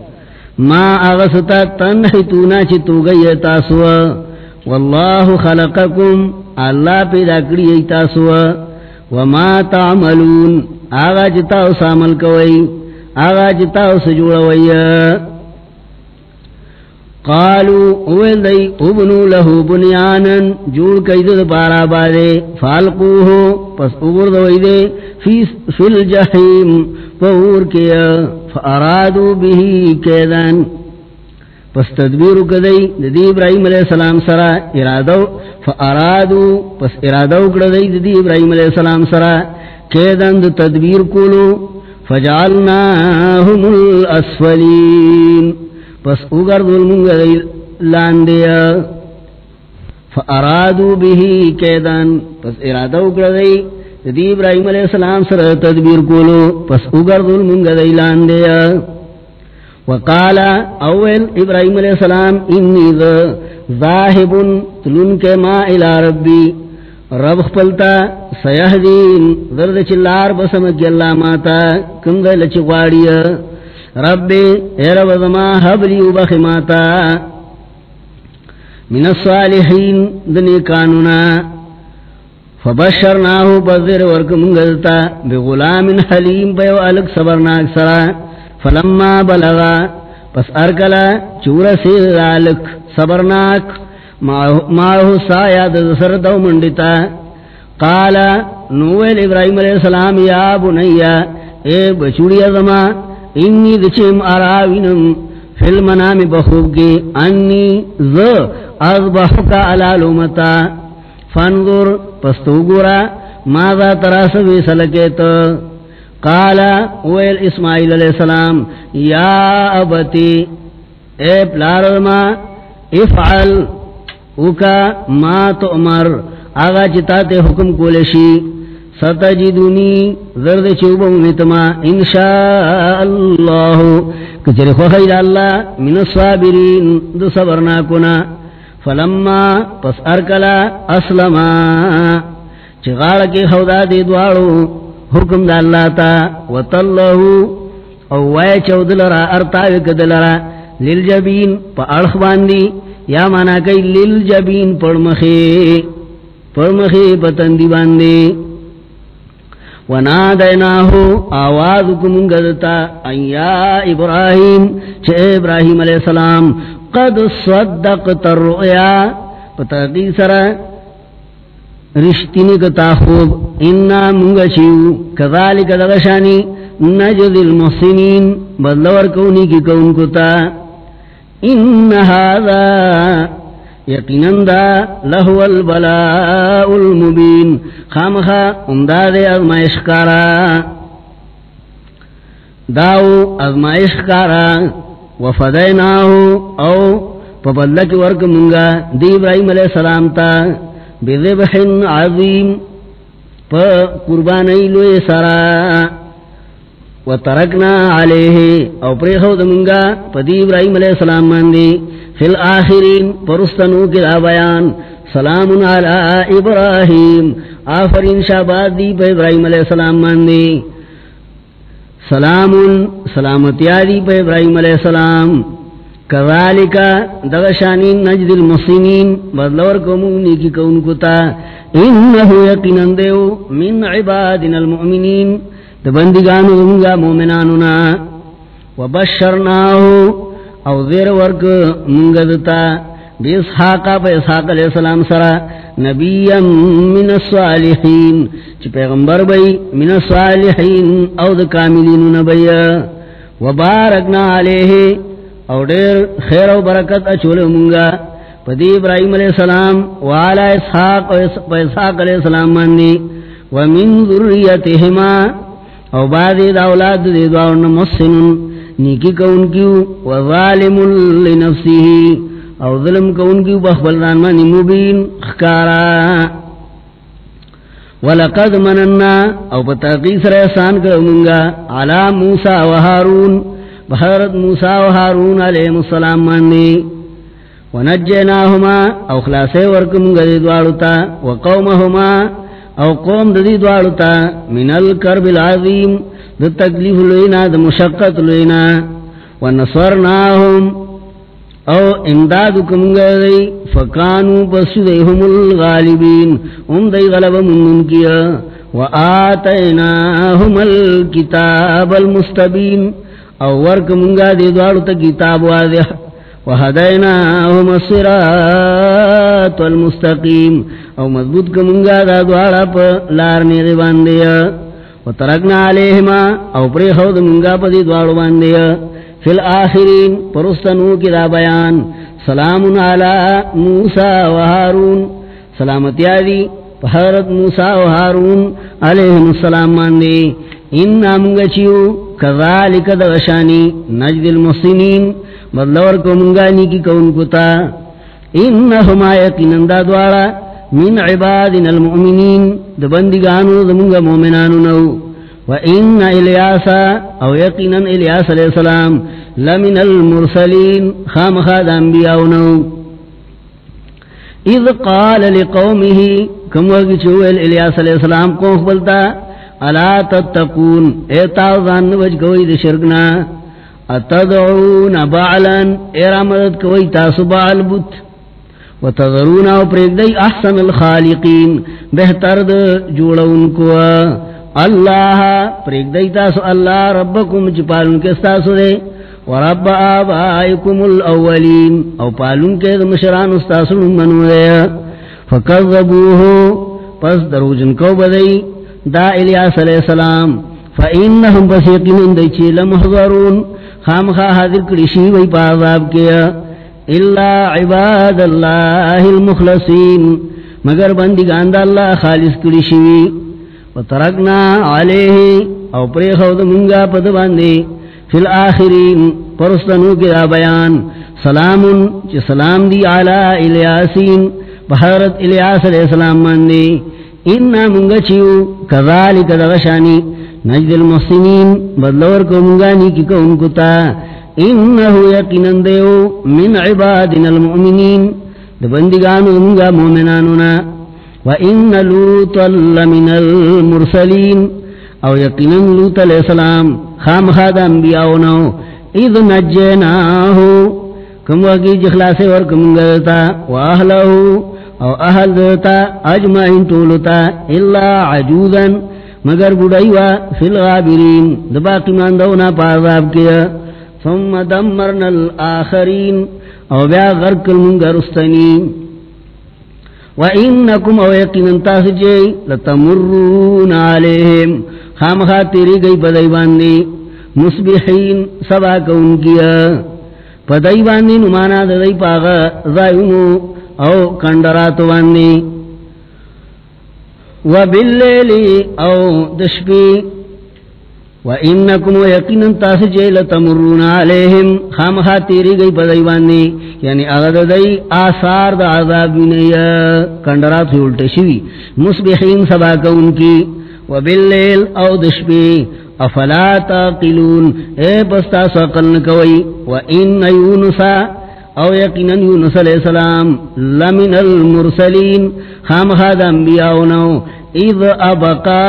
ما اغسطا تنحتونا چی تو گئی تاسو۔ واللہ خلقکم، اللہ پیدا کری تاسو۔ وما تعملون، آغا جتاو سامل کوئی، آغا جتاو سجوڑوئی قالوا اول دی ابنو لہو بنیانا جوڑ کئی دد پارا بادے، فالقوہو، پس اگر دوئی دے، فی الجحیم پور کیا، فارادو بہی کیدن۔ پس تدبیر کدئی دی ابراہیم علیہ السلام سرا ارادو، فارادو، پس ارادو کدئی دی ابراہیم علیہ السلام سرا کیدن تدبیر کولو، فجعلناہم الاسفلین۔ پس اگر دل منگا دی لاندیا فارادو بیہی کیدن پس ارادو کردی دی ابراہیم علیہ السلام سر تدبیر کولو، پس اگر دل منگا دی لاندیا وقالا اول ابراہیم علیہ السلام، انی ذا ذاہب تلن کے ما الى ربی، رب خپلتا سیہدین درد چلار بسمکی اللہ ماتا کم دل چگواریا رب اے رب زما حبلی و بخماتا. من الصالحین دنی کانونا. فبشرناہو بذر ورک منگلتا. بغلام حلیم بیو علق صبرناک سرا. فلما بلغا، پس ارکلا چور سید علق صبرناک. ماہو سایا دزسر دو منڈتا. قالا، نویل ابراہیم علیہ السلام، یا بنیا، اے بچوڑی زمان انی دچیم اراوینم. فی المنام بخوب کی انی ذ اذبحکا علالومتا فانظر پستو گورا. ماذا تراس ویسلکیت قال، ویل اسماعیل علیہ السلام، یا ابتی، اے پلارما افعل، اوکا، ما تؤمر. آغا چتا تے حکم کولشی. ستجدونی زرد چوبا متما انشاء اللہ کچر خوخید اللہ من الصابرین دو صبرنا کنا فلما پس ارکلا اسلما. چغاڑ کے خودا دے دوارو حکم دا اللہ تا. وطلہو او وای چود لرا ارتاوی کد لرا للجبین پا ارخ باندی. یا مانا کئی للجبین پڑمخی. پڑمخی پتندی باندی. ونادیناہو آواز کمنگدتا ایا ابراہیم چھے ابراہیم علیہ السلام، قد صدقت الرؤیا۔ پتاقی سرہ رشتینی کتا خوب، انا منگا چیو کذالک دغشانی نجد المحسنین۔ بدلور کونی کی کون کتا۔ ان هذا یقینن دا لہو البلاء المبین خامخا امداد ازمائش کارا. داو ازمائش کارا. وفدیناہو او پبدلک ورک منگا دی ابراہیم علیہ السلام تا بذبح عظیم پا قربانی لوی سرا وترکنا علیہ او پریخو دمنگا پا دی ابراہیم علیہ السلام ماندی. فی الاخرین پرستنو کی دا بیان. سلام علی ابراہیم. آفرین شاباد دی پا ابراہیم علیہ السلام ماندی. سلام سلامتی آدی پا ابراہیم علیہ السلام. کذالکا دغشانی نجد المحسنین. بدلور کمونی کی کون کتا. انہو یقینن دیو من عبادنا المؤمنین. دبندگانو دنگا مومنانونا. وبشرناہو او ذیر ورک منگدتا بیسحاقا پا اسحاق علیہ السلام سرا نبیا من الصالحین، چی پیغمبر بی من الصالحین او دا کاملین نبی وبارکنا علیہ، او دیر خیر و برکت اچول منگا. پدی ابراہیم علیہ السلام و وعلا اسحاق و اسحاق علیہ السلام مانی. ومن ذریتہما، او بعد دا اولاد دے دعاون محسن نیکی کون کیو، وظالم لنفسه، او ظلم کون کیو بخبلدان مانی مبین، خکارا. ولقد مننا، او پتاقی سر احسان کرو علا موسیٰ و حارون بحرت موسیٰ و حارون علیہ السلام مانی. ونجیناہما، او خلاصے ورکم گدی دوارتا، وقومہما، او قوم ددی دوارتا من الكرب العظیم دا تکلیف لوینا دا مشقت لوینا. ونصرناہم او امداد کم گدی فکانو پس پسدیہم الغالبین. ام دی غلب من کیا وآتیناہم الكتاب المستبین. او ورک منگا دی دوارو تا کتاب واضح. وحدیناہم الصراط والمستقیم او مضبوط کا دا دوارا پا لارنی غی باندیا وترکنا علیہما او پری خود منگا پا دی دوارو باندیا فی الاخرین پرستنو کی دا بیان. سلام علی موسیٰ و حارون سلامتی آدی حضرت موسیٰ و حارون علیہ السلام ماندی انا منگا چیو؟ کذالک دغشانی نجد المحسنین. مطلب بدلور کو منگانی کی کون کتا انہما یقینن دا دوارا من عبادنا المؤمنین دبندگانو دمونگا مومنانو نو. وَإِنَّ إِلْيَاسَ او یقینن الیاس علیہ السلام، لمن المرسلین خام خاد انبیاؤنو اذ قال لقومه کم وقت چوئل الیاس علیہ السلام کون خبلتا الا تتقون، اے تاوزان وج کوئی دے شرکنا اتدعون بعلن ایرا مدد کوئی تاسو بعل بت وتذرون او پریگ احسن الخالقین. بہتر دے جوڑون کو اللہ پریگ تاسو اللہ ربکم چپالن کے استاسو دے ورب آبائکم الاولین. او پالن کے مشران استاسو منو دے فکذبوہو پس دروجن کو بدئی دا الیاس علیہ السلام. فإنہم بسیقین دیچی لمحضرون. خامخا حاضر کرشی وی پاذاب کیا. اللہ عباد اللہ المخلصین مگر بندگان دا اللہ خالص کری شوی. و ترکنا علیہ او پری خود منگا پد باندے. فی الاخرین پرستنو کے دا بیان. سلام چی سلام دی علی الیاسین. بحرت الیاس علیہ السلام ماندے انہا منگا چیو. کذالک دغشانی نجد المحسنین. بدلور کو منگانی کی کون کتا انہو یقینن دیو من عبادنا المؤمنین دبندگانو منگا مومنانونا. وَإِنَّ لُوتًا لَمِنَ الْمُرْسَلِينَ. او یقیناً لوت علیہ السلام خام خاد انبیاؤنو. اذ نجیناہو کم وقی جخلاس اور کم گلتا. واہلہو او اہل دتا اجمعین طولتا. اللہ عجوزا. مگر بڑائیوا فی الغابرین. دباقی ماندونا پازاب کیا. ثم دمرنا الاخرین او بیا غرق المنگر استنین وَإِنَّكُمْ أَوْ يَقِنًا تَاسِجَيْ جی لَتَمُرُّونَ عَلَيْهِمْ خامخا تیری گئی پدائی باندی. مصبحین سبا کون کیا. پدائی باندی نمانا دائی پاغا زائمو او کندرات باندی. وَبِاللَّيْلِ او دشپی. وَإِنَّكُمْ وَيَقِنًا تَاسِجَيْ لَتَمُرُّونَ عَلَيْهِمْ، خامخا تیری گئی پدائی یعنی اغد دائی آثار دا عذاب بینیا کندرات سے الٹے شوی، مصبحین سبا کون کی، وباللیل او دشبی افلا تاقلون، اے پستا سقلن کوئی وان یونسا او یقینا یونس علیہ السلام، لمن المرسلین خام خاد انبیاؤنو، اذ ابقا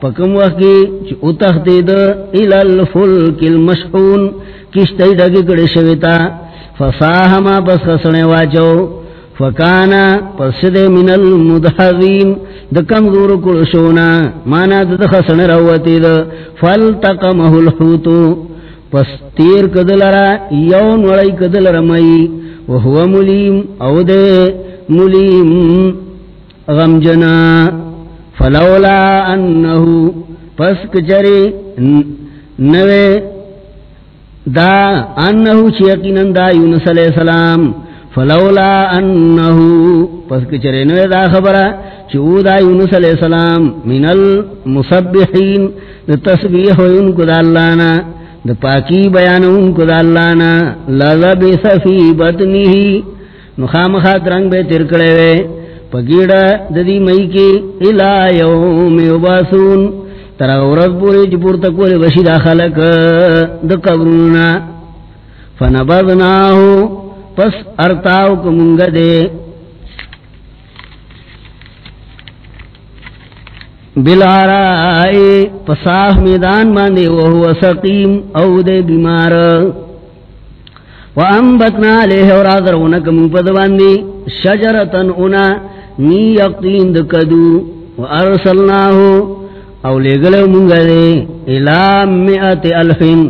پکم وقی چی اتخدید الى الفلک المشحون کشتی ڈگی کڑی شویتا فصاہما پس خسنے واچو فکانا پس دے من المدحضین د کمزور کلشونا مانا د خسن روتی د فلتقمه الحوت، پس تیر کدلرا یون وڑی کدلر مئی وهو ملیم، او دے ملیم غمجنا فلولا انہو پس کچری نوے دا انہو چیقینن دا یونس علیہ السلام، فلولا انہو پس کچری نوے دا خبرہ چودا یونس علیہ السلام من المصبحین دا تسبیح ان کو دا اللہ دا پاکی بیان ان کو دا اللہ نا، لذبس فی بطنی نخام خات رنگ بے ترکڑے وے پگیڑا دا دی مئی کی الہ یوم یباسون ترا غورت پوری جپور تکوری بشید خلق دا قبرونا فنبذناہو پس ارتاو کمونگ دے بلارائی پساہ میدان ماندے وہو سقیم او دے بیمار. وانبتنا لیہ اور آدرونک مپد باندے شجرتن انا نی یقین د دکدو وارسلناہو. او لگلو منگا دے الام مئت الفن.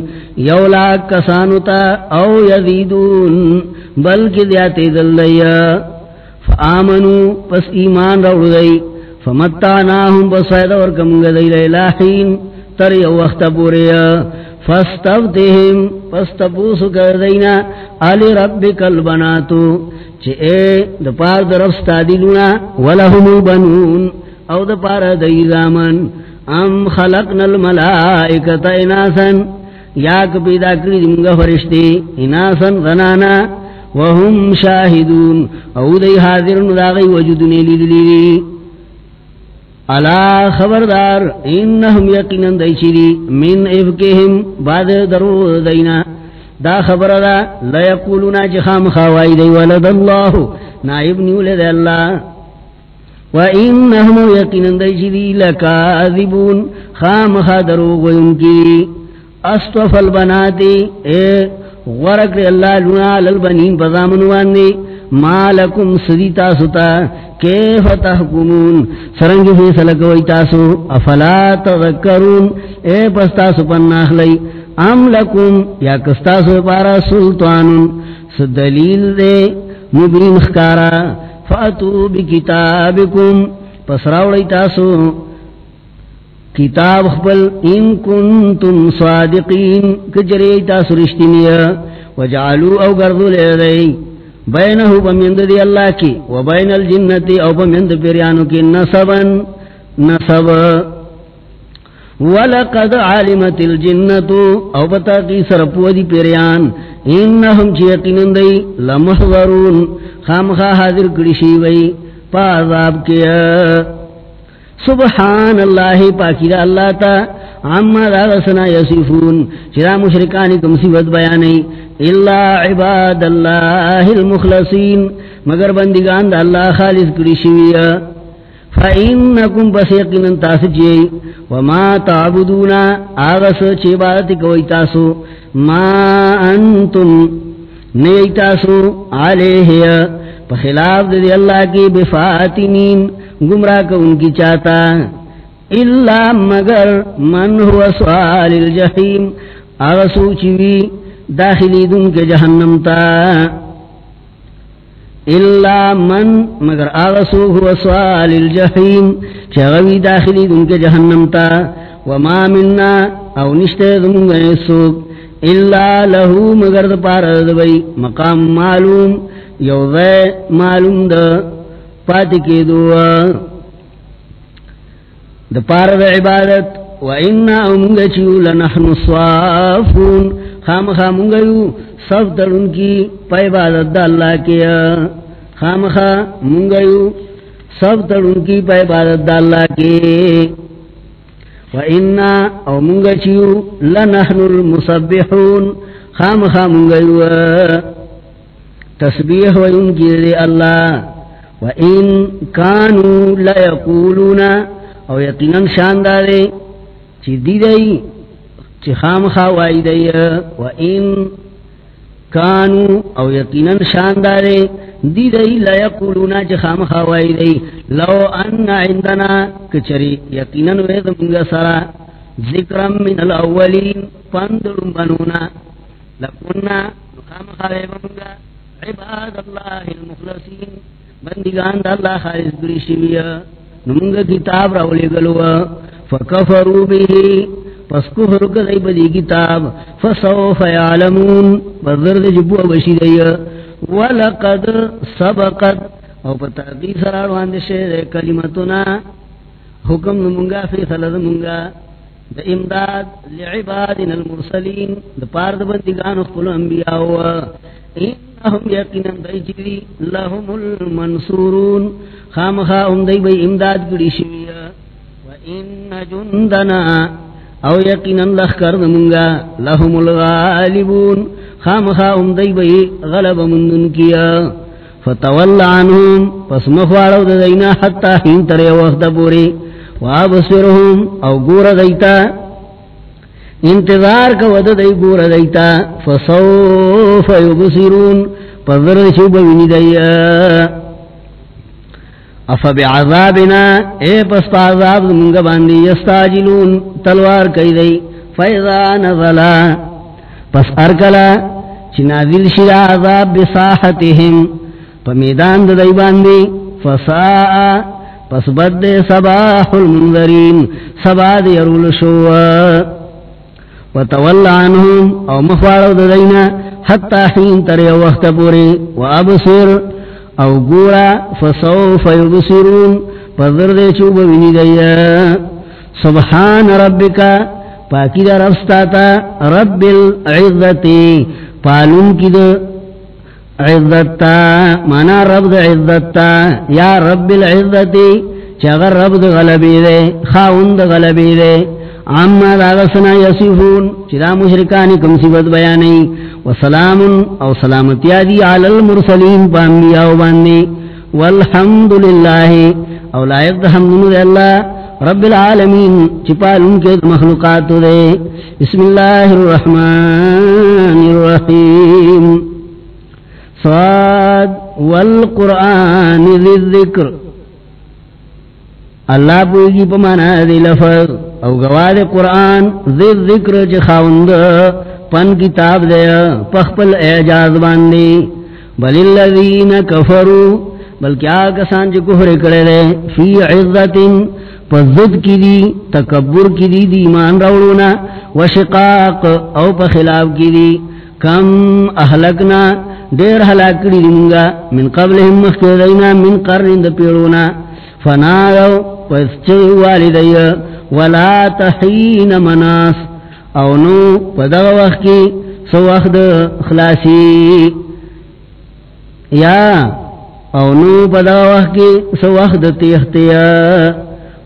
یولا کسانتا او یزیدون بلکی دیاتے دل فآمنو، پس ایمان روڑ دئی. فمتعناهم بصيد ورکم گدی لیلاحین تر یو وقت پوریا فاستفتهم فاستبوسو کردینا آلی ربک البناتو. چی اے دا پار دپار درفستا دلونا ولهم البنون. او دپار دی زامن ام خلقنا الملائکت اناسا. یاک پیدا کری دمگا فرشتی، اناسا غنانا. وهم شاہدون. او دی حاضرن داغی وجودنی لیدلی الا خبردار، انہم یقینن دیچیری من افکہم، بعد درو دینا. دا خبر دا، لا لیقولونا چخام خوائی دی، ولد اللہ نائب نیولد اللہ وَإِنَّهُمْ يَقِنًا دَيْشِدِي لَكَاذِبُونَ خام خادرو غينكي أصطف البنات، اے، غرق اللہ لنا للبنین بضامنوان دی ما لکم صدیتا ستا کیف تحکمون؟ سرنگی فیصلہ کوئی تاسو؟ افلا تذکرون؟ اے پستاسو پناخ لئی ام لکم، یا کستاسو پارا سلطانون سدلیل دے مبرین خکارا فاتو بکتابکم. پس راوڑی تاسو کتاب خبل ان کنتم صادقین. کجری تاسو رشتینیا وجعلو او گردو لے دئی بینہ بمیند دی اللہ کی و بین الجنتی او بمیند پیریانو کی نصبا، نصب. ولقد علمت الجنتو او بتا کی سرپو دی پیریان، انہم چی یقینن دی لمحضرون. خامخا حاضر کڑشی وی پا عذاب کیا سبحان اللہ، پاکی دا اللہ تا عما دا غسنا یسیفون چرا مشرکانی کم سیوت بیانی اللہ عباد اللہ المخلصین. مگر بندگان دا اللہ خالص کری شویا فَإِنَّكُمْ بَسِيقِنًا تَاسِجِي وَمَا تَعْبُدُونَ آغس چیبادت کوئی تاسو ما انتم نئی تاسو علیہ پخلاف دی اللہ کی بفاتنین گمراہ کو ان کی چاہتا اللہ مگر من هو سوال الجحیم آغسو چوی داخلی دن کے جہنم تا اللہ من مگر آغسو هو سوال الجحیم چغوی داخلی دن کے جہنم تا، وما مننا او نشتے دن گنے سوک اللہ لہو مگر دا پارد بی مقام معلوم، یو غی معلوم دا پاتی کی دعا۔ دا پارد عبادت و انا امونگا لنحن صوافون خام خامونگا یو صف تلن کی پا عبادت دا اللہ کیا خام خامونگا یو صف تلن کی پا عبادت دا اللہ کی و انا امونگا چیو لنحن المصبحون خام خامونگا یو تسبیح و ان کی دے اللہ وَإِن كَانُوا لَيَقُولُونَ او یقیناً شاندارے چی دی دی چی خام خواہی دی وَإِن كَانُوا او یقیناً شاندارے، دی دی لَيَقُولُونَ چی خام خواہی دی، لَوْ أَنَّ عِنْدَنَا، کچری یقیناً وید منگا سرا، ذکرم من الاولین، پندرم بنونا لکننا خام خواہی منگا عباد اللہ المخلصین، بندگان دا اللہ خالص گری شویا نمونگا کتاب راولی گلوا فکفرو بیہی پس کفر کدی بدی کتاب، فسوف یعلمون بذرد جبو بشی دی. ولقد سبقت. او پتاقی سراروان دشے دے کلمتنا حکم نمونگا فی صلد نمونگا. دا امداد لعبادنا المرسلین، دا پارد بندگان اخفل انبیاء ہوا انہم یقینا دیجری لهم المنصورون. خامخا ام دی بی امداد کری شویا و ان جندنا او یقینا لخکر نمونگا، لهم الغالبون. خامخا ام دی بی غلب مندن کیا. فتول عنهم، پس مخوارو دینا حتی حین ترے وقت پوری. وابصرهم، او گور دیتا. انتظار کا ود دی گور دیتا. فسوف یبصرون پذر شوب ونی دیا. اف بعذابنا اے پس عذاب منگا باندی یستاجلون، تلوار کئی دی فیضا نزلا۔ پس ارکلا، چنا دل شد عذاب بساحتهم پا میدان دی باندی، فساء۔ پس بد صباح المنذرین سبا دی ارول شوا وتول عنهم او مخوارو دینا، حتی حین تری وقت پوری۔ و ابصر او گورا فسوف یبصرون پذر دے چوب وینی دیا سبحان ربکا پاکی دا رفستاتا رب العزتی پالون کی دا عزتا مانا رب دا عزتا یا رب العزتی چاگر رب دا غلبی دے، خاون دا غلبی دے۔ عما داغسنا یسیفون چدا مشرکانی کم صفت بیانی۔ وسلام او سلامتی آدی علی المرسلین پا انبیاء باندی والحمدللہ. او لائق دا حمدن دے اللہ. رب العالمین چپال کے مخلوقات دے. بسم اللہ الرحمن الرحیم. صاد والقرآن ذی الذکر. اللہ پوئی کی پمانا دی لفظ. او گواد قرآن، ذی ذکر چی خاوند پن کتاب دے پخپل اعجاز باندی۔ بل اللذین کفرو بلکہ آکسان چی کفر کرے دے، فی عزت پزد کی دی، تکبر کی دی دی ایمان روڑونا و شقاق، او پخلاف کی دی۔ کم احلکنا دیر حلاکڑی دنگا من قبلهم مخیدینا من قرن دا پیڑونا فنارو پس چوی والدی ولا تحین مناس او نو پدغ وقت کی سو وقت خلاسی یا، او نو پدغ وقت کی سو وقت تیختیا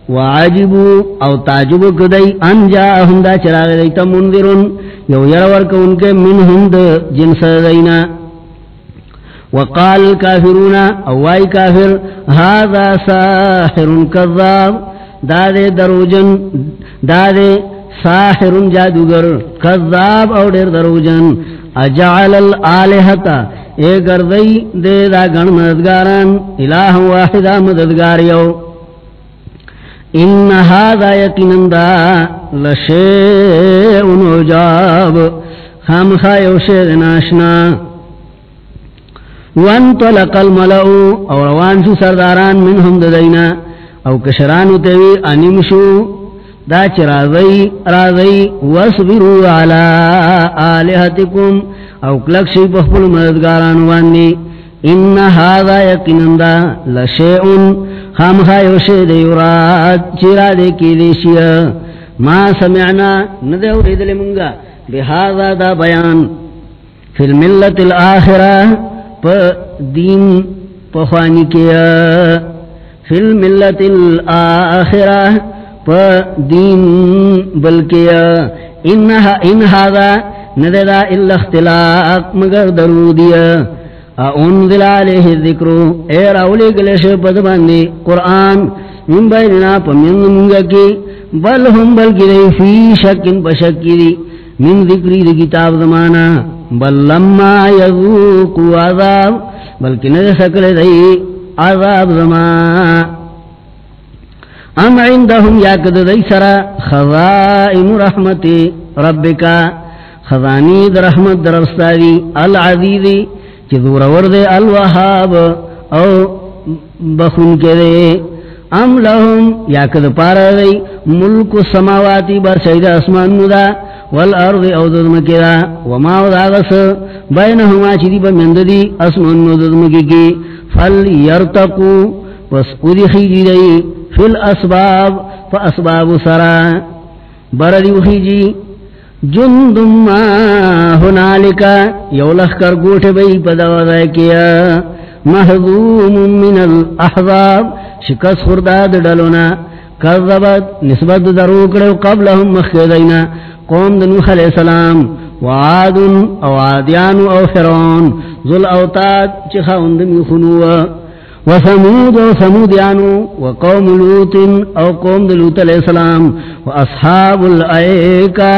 وعجبو او تعجب کدی انجا دا چراغ دیتا منذرون. یو یرور کون کے منہم دا جنس دینا. وقال الكافرون اوائی کافر، هذا ساحر کذاب دادے دروجن دادے ساحر جادوگر، کذاب او دیر دروجن، اجعل الالحتا اے گردئی دے دا گن مددگاران الہ واحدا مددگاریو ان هذا يقينا دا لشيء عجاب خام خايو شيء ناشنا۔ وانطلق الملأ او روان شو سرداران منهم ددينا او كشرانو تيوي انمشو دا چرازي رازي واصبروا على آلهتكم او کلکشی بخبل مددگاران وانی ان هذا يقينا دا لشيء خام خایو شے دے یوراد کی دیشیا ما سمعنا ندے ورید لمنگا بہذا دا بیان. فی الملت الاخرہ پا دین پخوانی کیا فی الملت الاخرہ، پا دین بلکیا انہا انہا دا ندے دا اللہ اختلاق، مگر درودیا انزل علیہ الذکر، اے راولی گلش پدباندی قرآن، من بیننا پمین منگا کی بل ہم بل کی دی فی شکن پشکی دی، من ذکری دی کتاب زمانا بل لما یذوقو عذاب، بلکی ندی سکل دی عذاب زمان ام عندهم یاکد دی سرا خضائم رحمت ربکا خضانی در رحمت در افستادی العزیزی چی دور ورد الوحاب او بخون کے دے. ام لهم یا کد پارا دی ملک سماواتی بر شید اسمان ندا والارض او ددم کرا وما وداغس بینہما چی دی بمند دی اسمان مددمکی کی. فل یرتقو پس ادی خیجی دی فی الاسباب فا اسباب سرا بردی خیجی جندم ما هنالکا یولخ کر گوٹ بئی پدوضا کیا محضوم من الاحضاب شکس خرداد ڈلونا کذبت نسبت دروکڑو قبلهم مخیدینا قوم دنوخ علیہ السلام وعاد او عادیان او فرعون ذل اوتاد چخا اندم یخنوا وثمود و ثمودیانو وقوم لوت او قوم دلوت علیہ السلام واصحاب الائکہ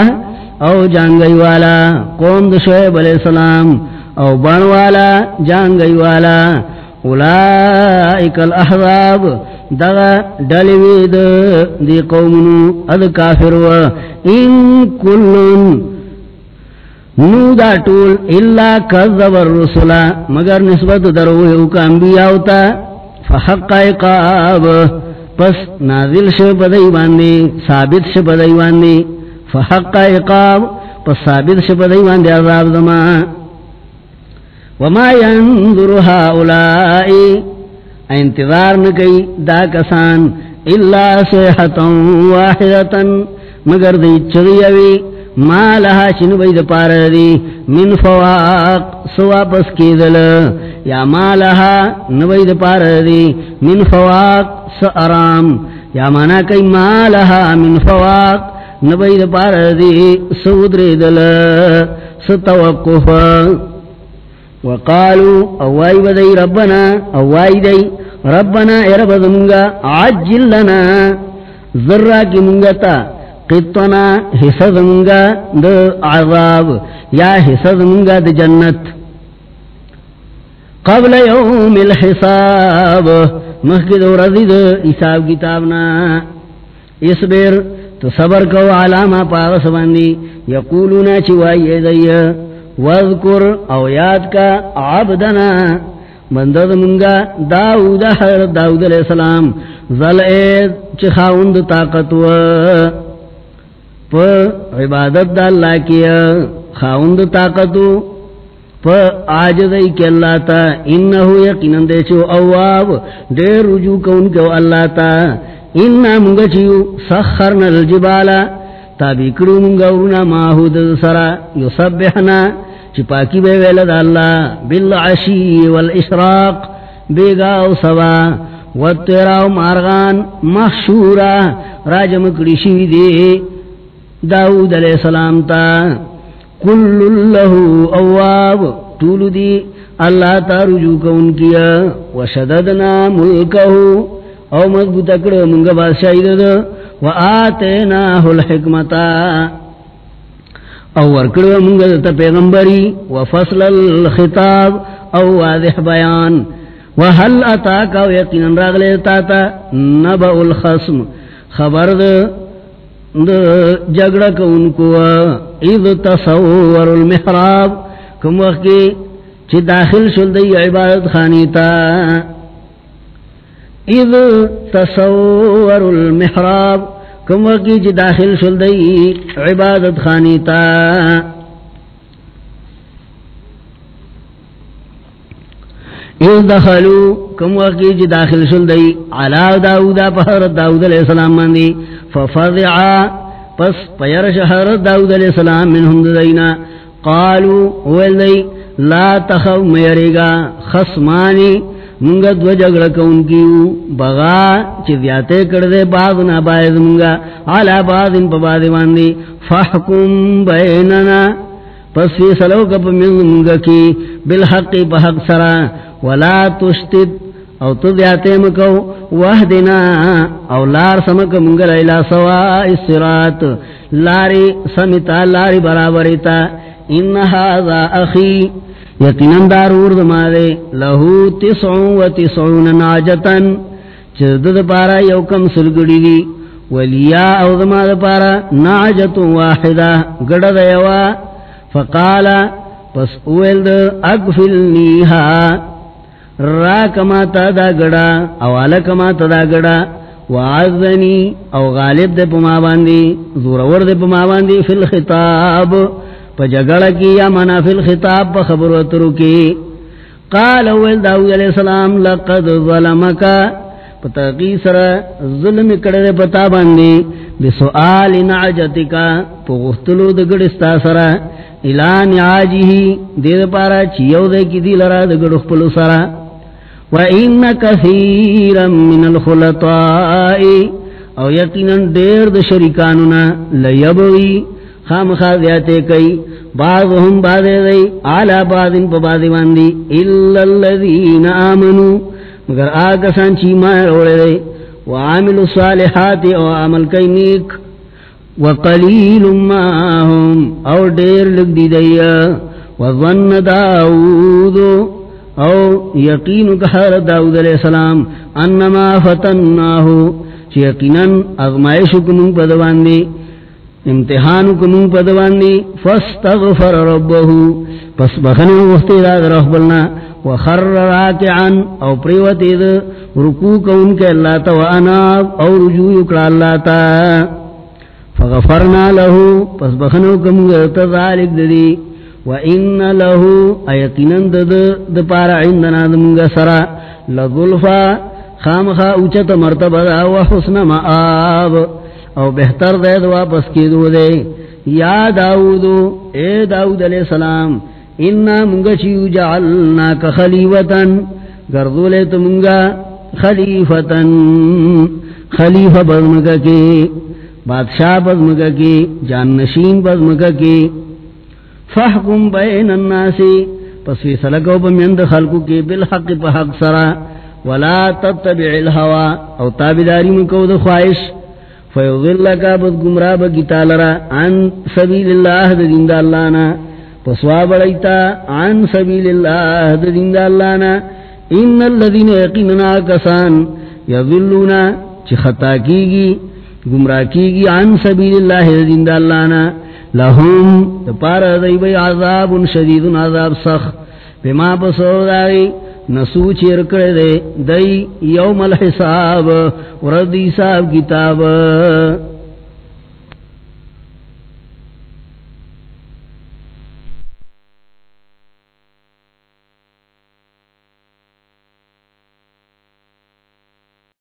او جانگئی والا، قوم د شعیب علیہ السلام او بان والا، جانگئی والا. اولائک الاحزاب، دغا ڈلیوید دی قومنو اد کافر و ان کلن نو دا طول الا کذب الرسول مگر نسبت دروہو کا انبیاء تا فحق اقاب پس نازل شب دی باندی، ثابت شب دی باندی، فحق اقاب پس ثابت شپا دیوان دی عذاب زمان وما ينظر هؤلائی انتظار نکی دا کسان، الا سیحتا واحدتا، مگر دی چگیوی ما لها چنو بید پار دی، من فواق سوا پس کی دل. یا ما لها نبید پار دی، من فواق سارام یا مانا کئی ما لها من فواق نبید پار دی سود ریدل ستوقف وقالو، اوائی بدئی ربنا، اوائی دی، ربنا ارب دمگا عجل لنا. ذرہ کی منگتا قطنا حصد منگا دا عذاب، یا حصد منگا دا جنت. قبل یوم الحساب مخد ورزی دا حساب کتابنا. اصبر تو صبر کو علامہ پاغس باندی یقولونا چوائی ایدئی وذکر او یاد کا عبدنا. بندد منگا داود حضرت داود علیہ السلام، ذل اید چی خاوند طاقت و پا عبادت دا اللہ کیا خاوند طاقتو طاقت آجدئی کے اللہ تا انہو یقینن دے چھو اواب دیر رجوع کون کے اللہ تا انہا منگا چھو سخرنا الجبالا تابی کرو منگا ورنا ماہو ماہود سرا یسبحنا چپاکی بے ویلد اللہ بالعشی والاشراق بیگاو سوا. والتراو مارغان محشورا راجم کڑی دے داود علیہ السلام تا کل اللہ اواب، طول دی، اللہ تا رجوع کا ان کیا، وشددنا ملکہو، او مضبوط اکڑ منگا بادشاہی دا و آتیناہو الحکمتا، او ورکڑ منگا دا پیغمبری و فصل الخطاب، او واضح بیان، وحل اتاکا و یقینا راغلے تاتا نبع الخصم، خبر دا جگڑا کو ان کو اذ تصور المحراب. کم وقت کی چی داخل شل دی عبادت خانی تا اذ تصور المحراب. کم وقت کی چی داخل شل دی عبادت خانی تا اذ دخلو کم وقت کی چی داخل شل دی علا داودا پا پہر داود علیہ السلام مندی، ففضعا، پس پیر شہر داود علیہ السلام منہم دینا، قالو اویل دی، لا تخو میرے گا خسمانی منگا دو جگڑ کون کیو، بغا، چی دیاتے کردے بعضنا باید منگا، علا بعضن پا بعد واندی فحکم بیننا، پس فی سلو کپ منگا کی، بالحق پا حق سرا ولا تشتد. او تو دیاتے مکو وحدنا او لار سمک منگل الى سواء السرات لاری سمتا لاری برابرتا ان هذا اخی. یقیناً دارور دمارے لہو تسعون و تسعون ناجتن چدد پارا یوکم سلگڑی دی. ولیا او دمار پارا ناجت واحدہ گڑ دیوا فقالا، پس اویل دا اگفلنیہا را کما تا دا گڑا، او علا کما تا دا گڑا، وعزنی، او غالب دے پما باندی، زورور دے پما باندی، فی الخطاب، پا جگڑا کی یا منا فی الخطاب، پا خبر وطرو کی۔ قال اول داود علیہ السلام، لقد ظلمکا پا تاقی سر ظلم کردے پتا باندی، بسؤال نعجتکا پا غفتلو دگڑستا سر، الان عاجی ہی دید پارا چیو دے کی دی لرا دگڑ اخپلو سرا وَإِنَّ كَثِيرًا مِنَ الْخُلَطَاءِ او یقیناً دیر د شریکانونا لیبوی خام خاضیاتے کئی بعضهم بعض دی علا بعضن پا بعض واندی إِلَّا الَّذِينَ آمَنُوا، مگر آگسان چی مائر اوڑے دی، وعاملوا الصالحات او عمل کئی نیک، وقلیل ما هم او دیر لگ دی دی، وظن داود او یقین کہر داود علیہ السلام انما فتناہو چی یقینا اغمائش کنون پدواندی امتحان کنون پدواندی فاستغفر ربہو پس بخنی وقتی داد رحبلنا وخر راکعا، او پریوتی دا رکو کون کے اللہ تا، واناب، او رجوع اکڑا اللہ تا۔ فغفرنا لہو پس بخنو کم گرتا ذالک دی۔ وَإِنَّ لَهُ أَيَقِنًا دَدَ، دَپَارَ عِنْدَنَا دَمُنْغَ سَرَا، لَظُلْفَا، خامخا اوچت مرتبہ دا وحسن مآب۔ او بہتر دے دوا پس کی دو دے۔ یا داودو اے داود علیہ السلام، انا منگا چیو جعلنا کا گردو لے تو منگا خلیفتن خلیفہ بزمگا کی، بادشاہ بزمگا کی جاننشین بزمگا کی۔ فحکم بین الناس. پس فی سلکو بمیند خلقو کی بالحق پا حق سرا. ولا تتبع الہوا او تابداری مکو دا خواہش. فیضل فیضلکا بد گمراہ بگتا لرا. عن سبیل اللہ دا دین دا اللہ نا. پسوا بڑیتا عن سبیل اللہ دا دین دا اللہ نا. ان اللذین یقیننا کسان. یضلونا چی خطا کی گی گمراہ کی گی عن سبیل اللہ دا دین دا اللہ نا. لهم پارا دی بی عذاب شدید عذاب سخ بما پسو دائی نسو چیر کردے دی یوم الحساب ورد حساب کتاب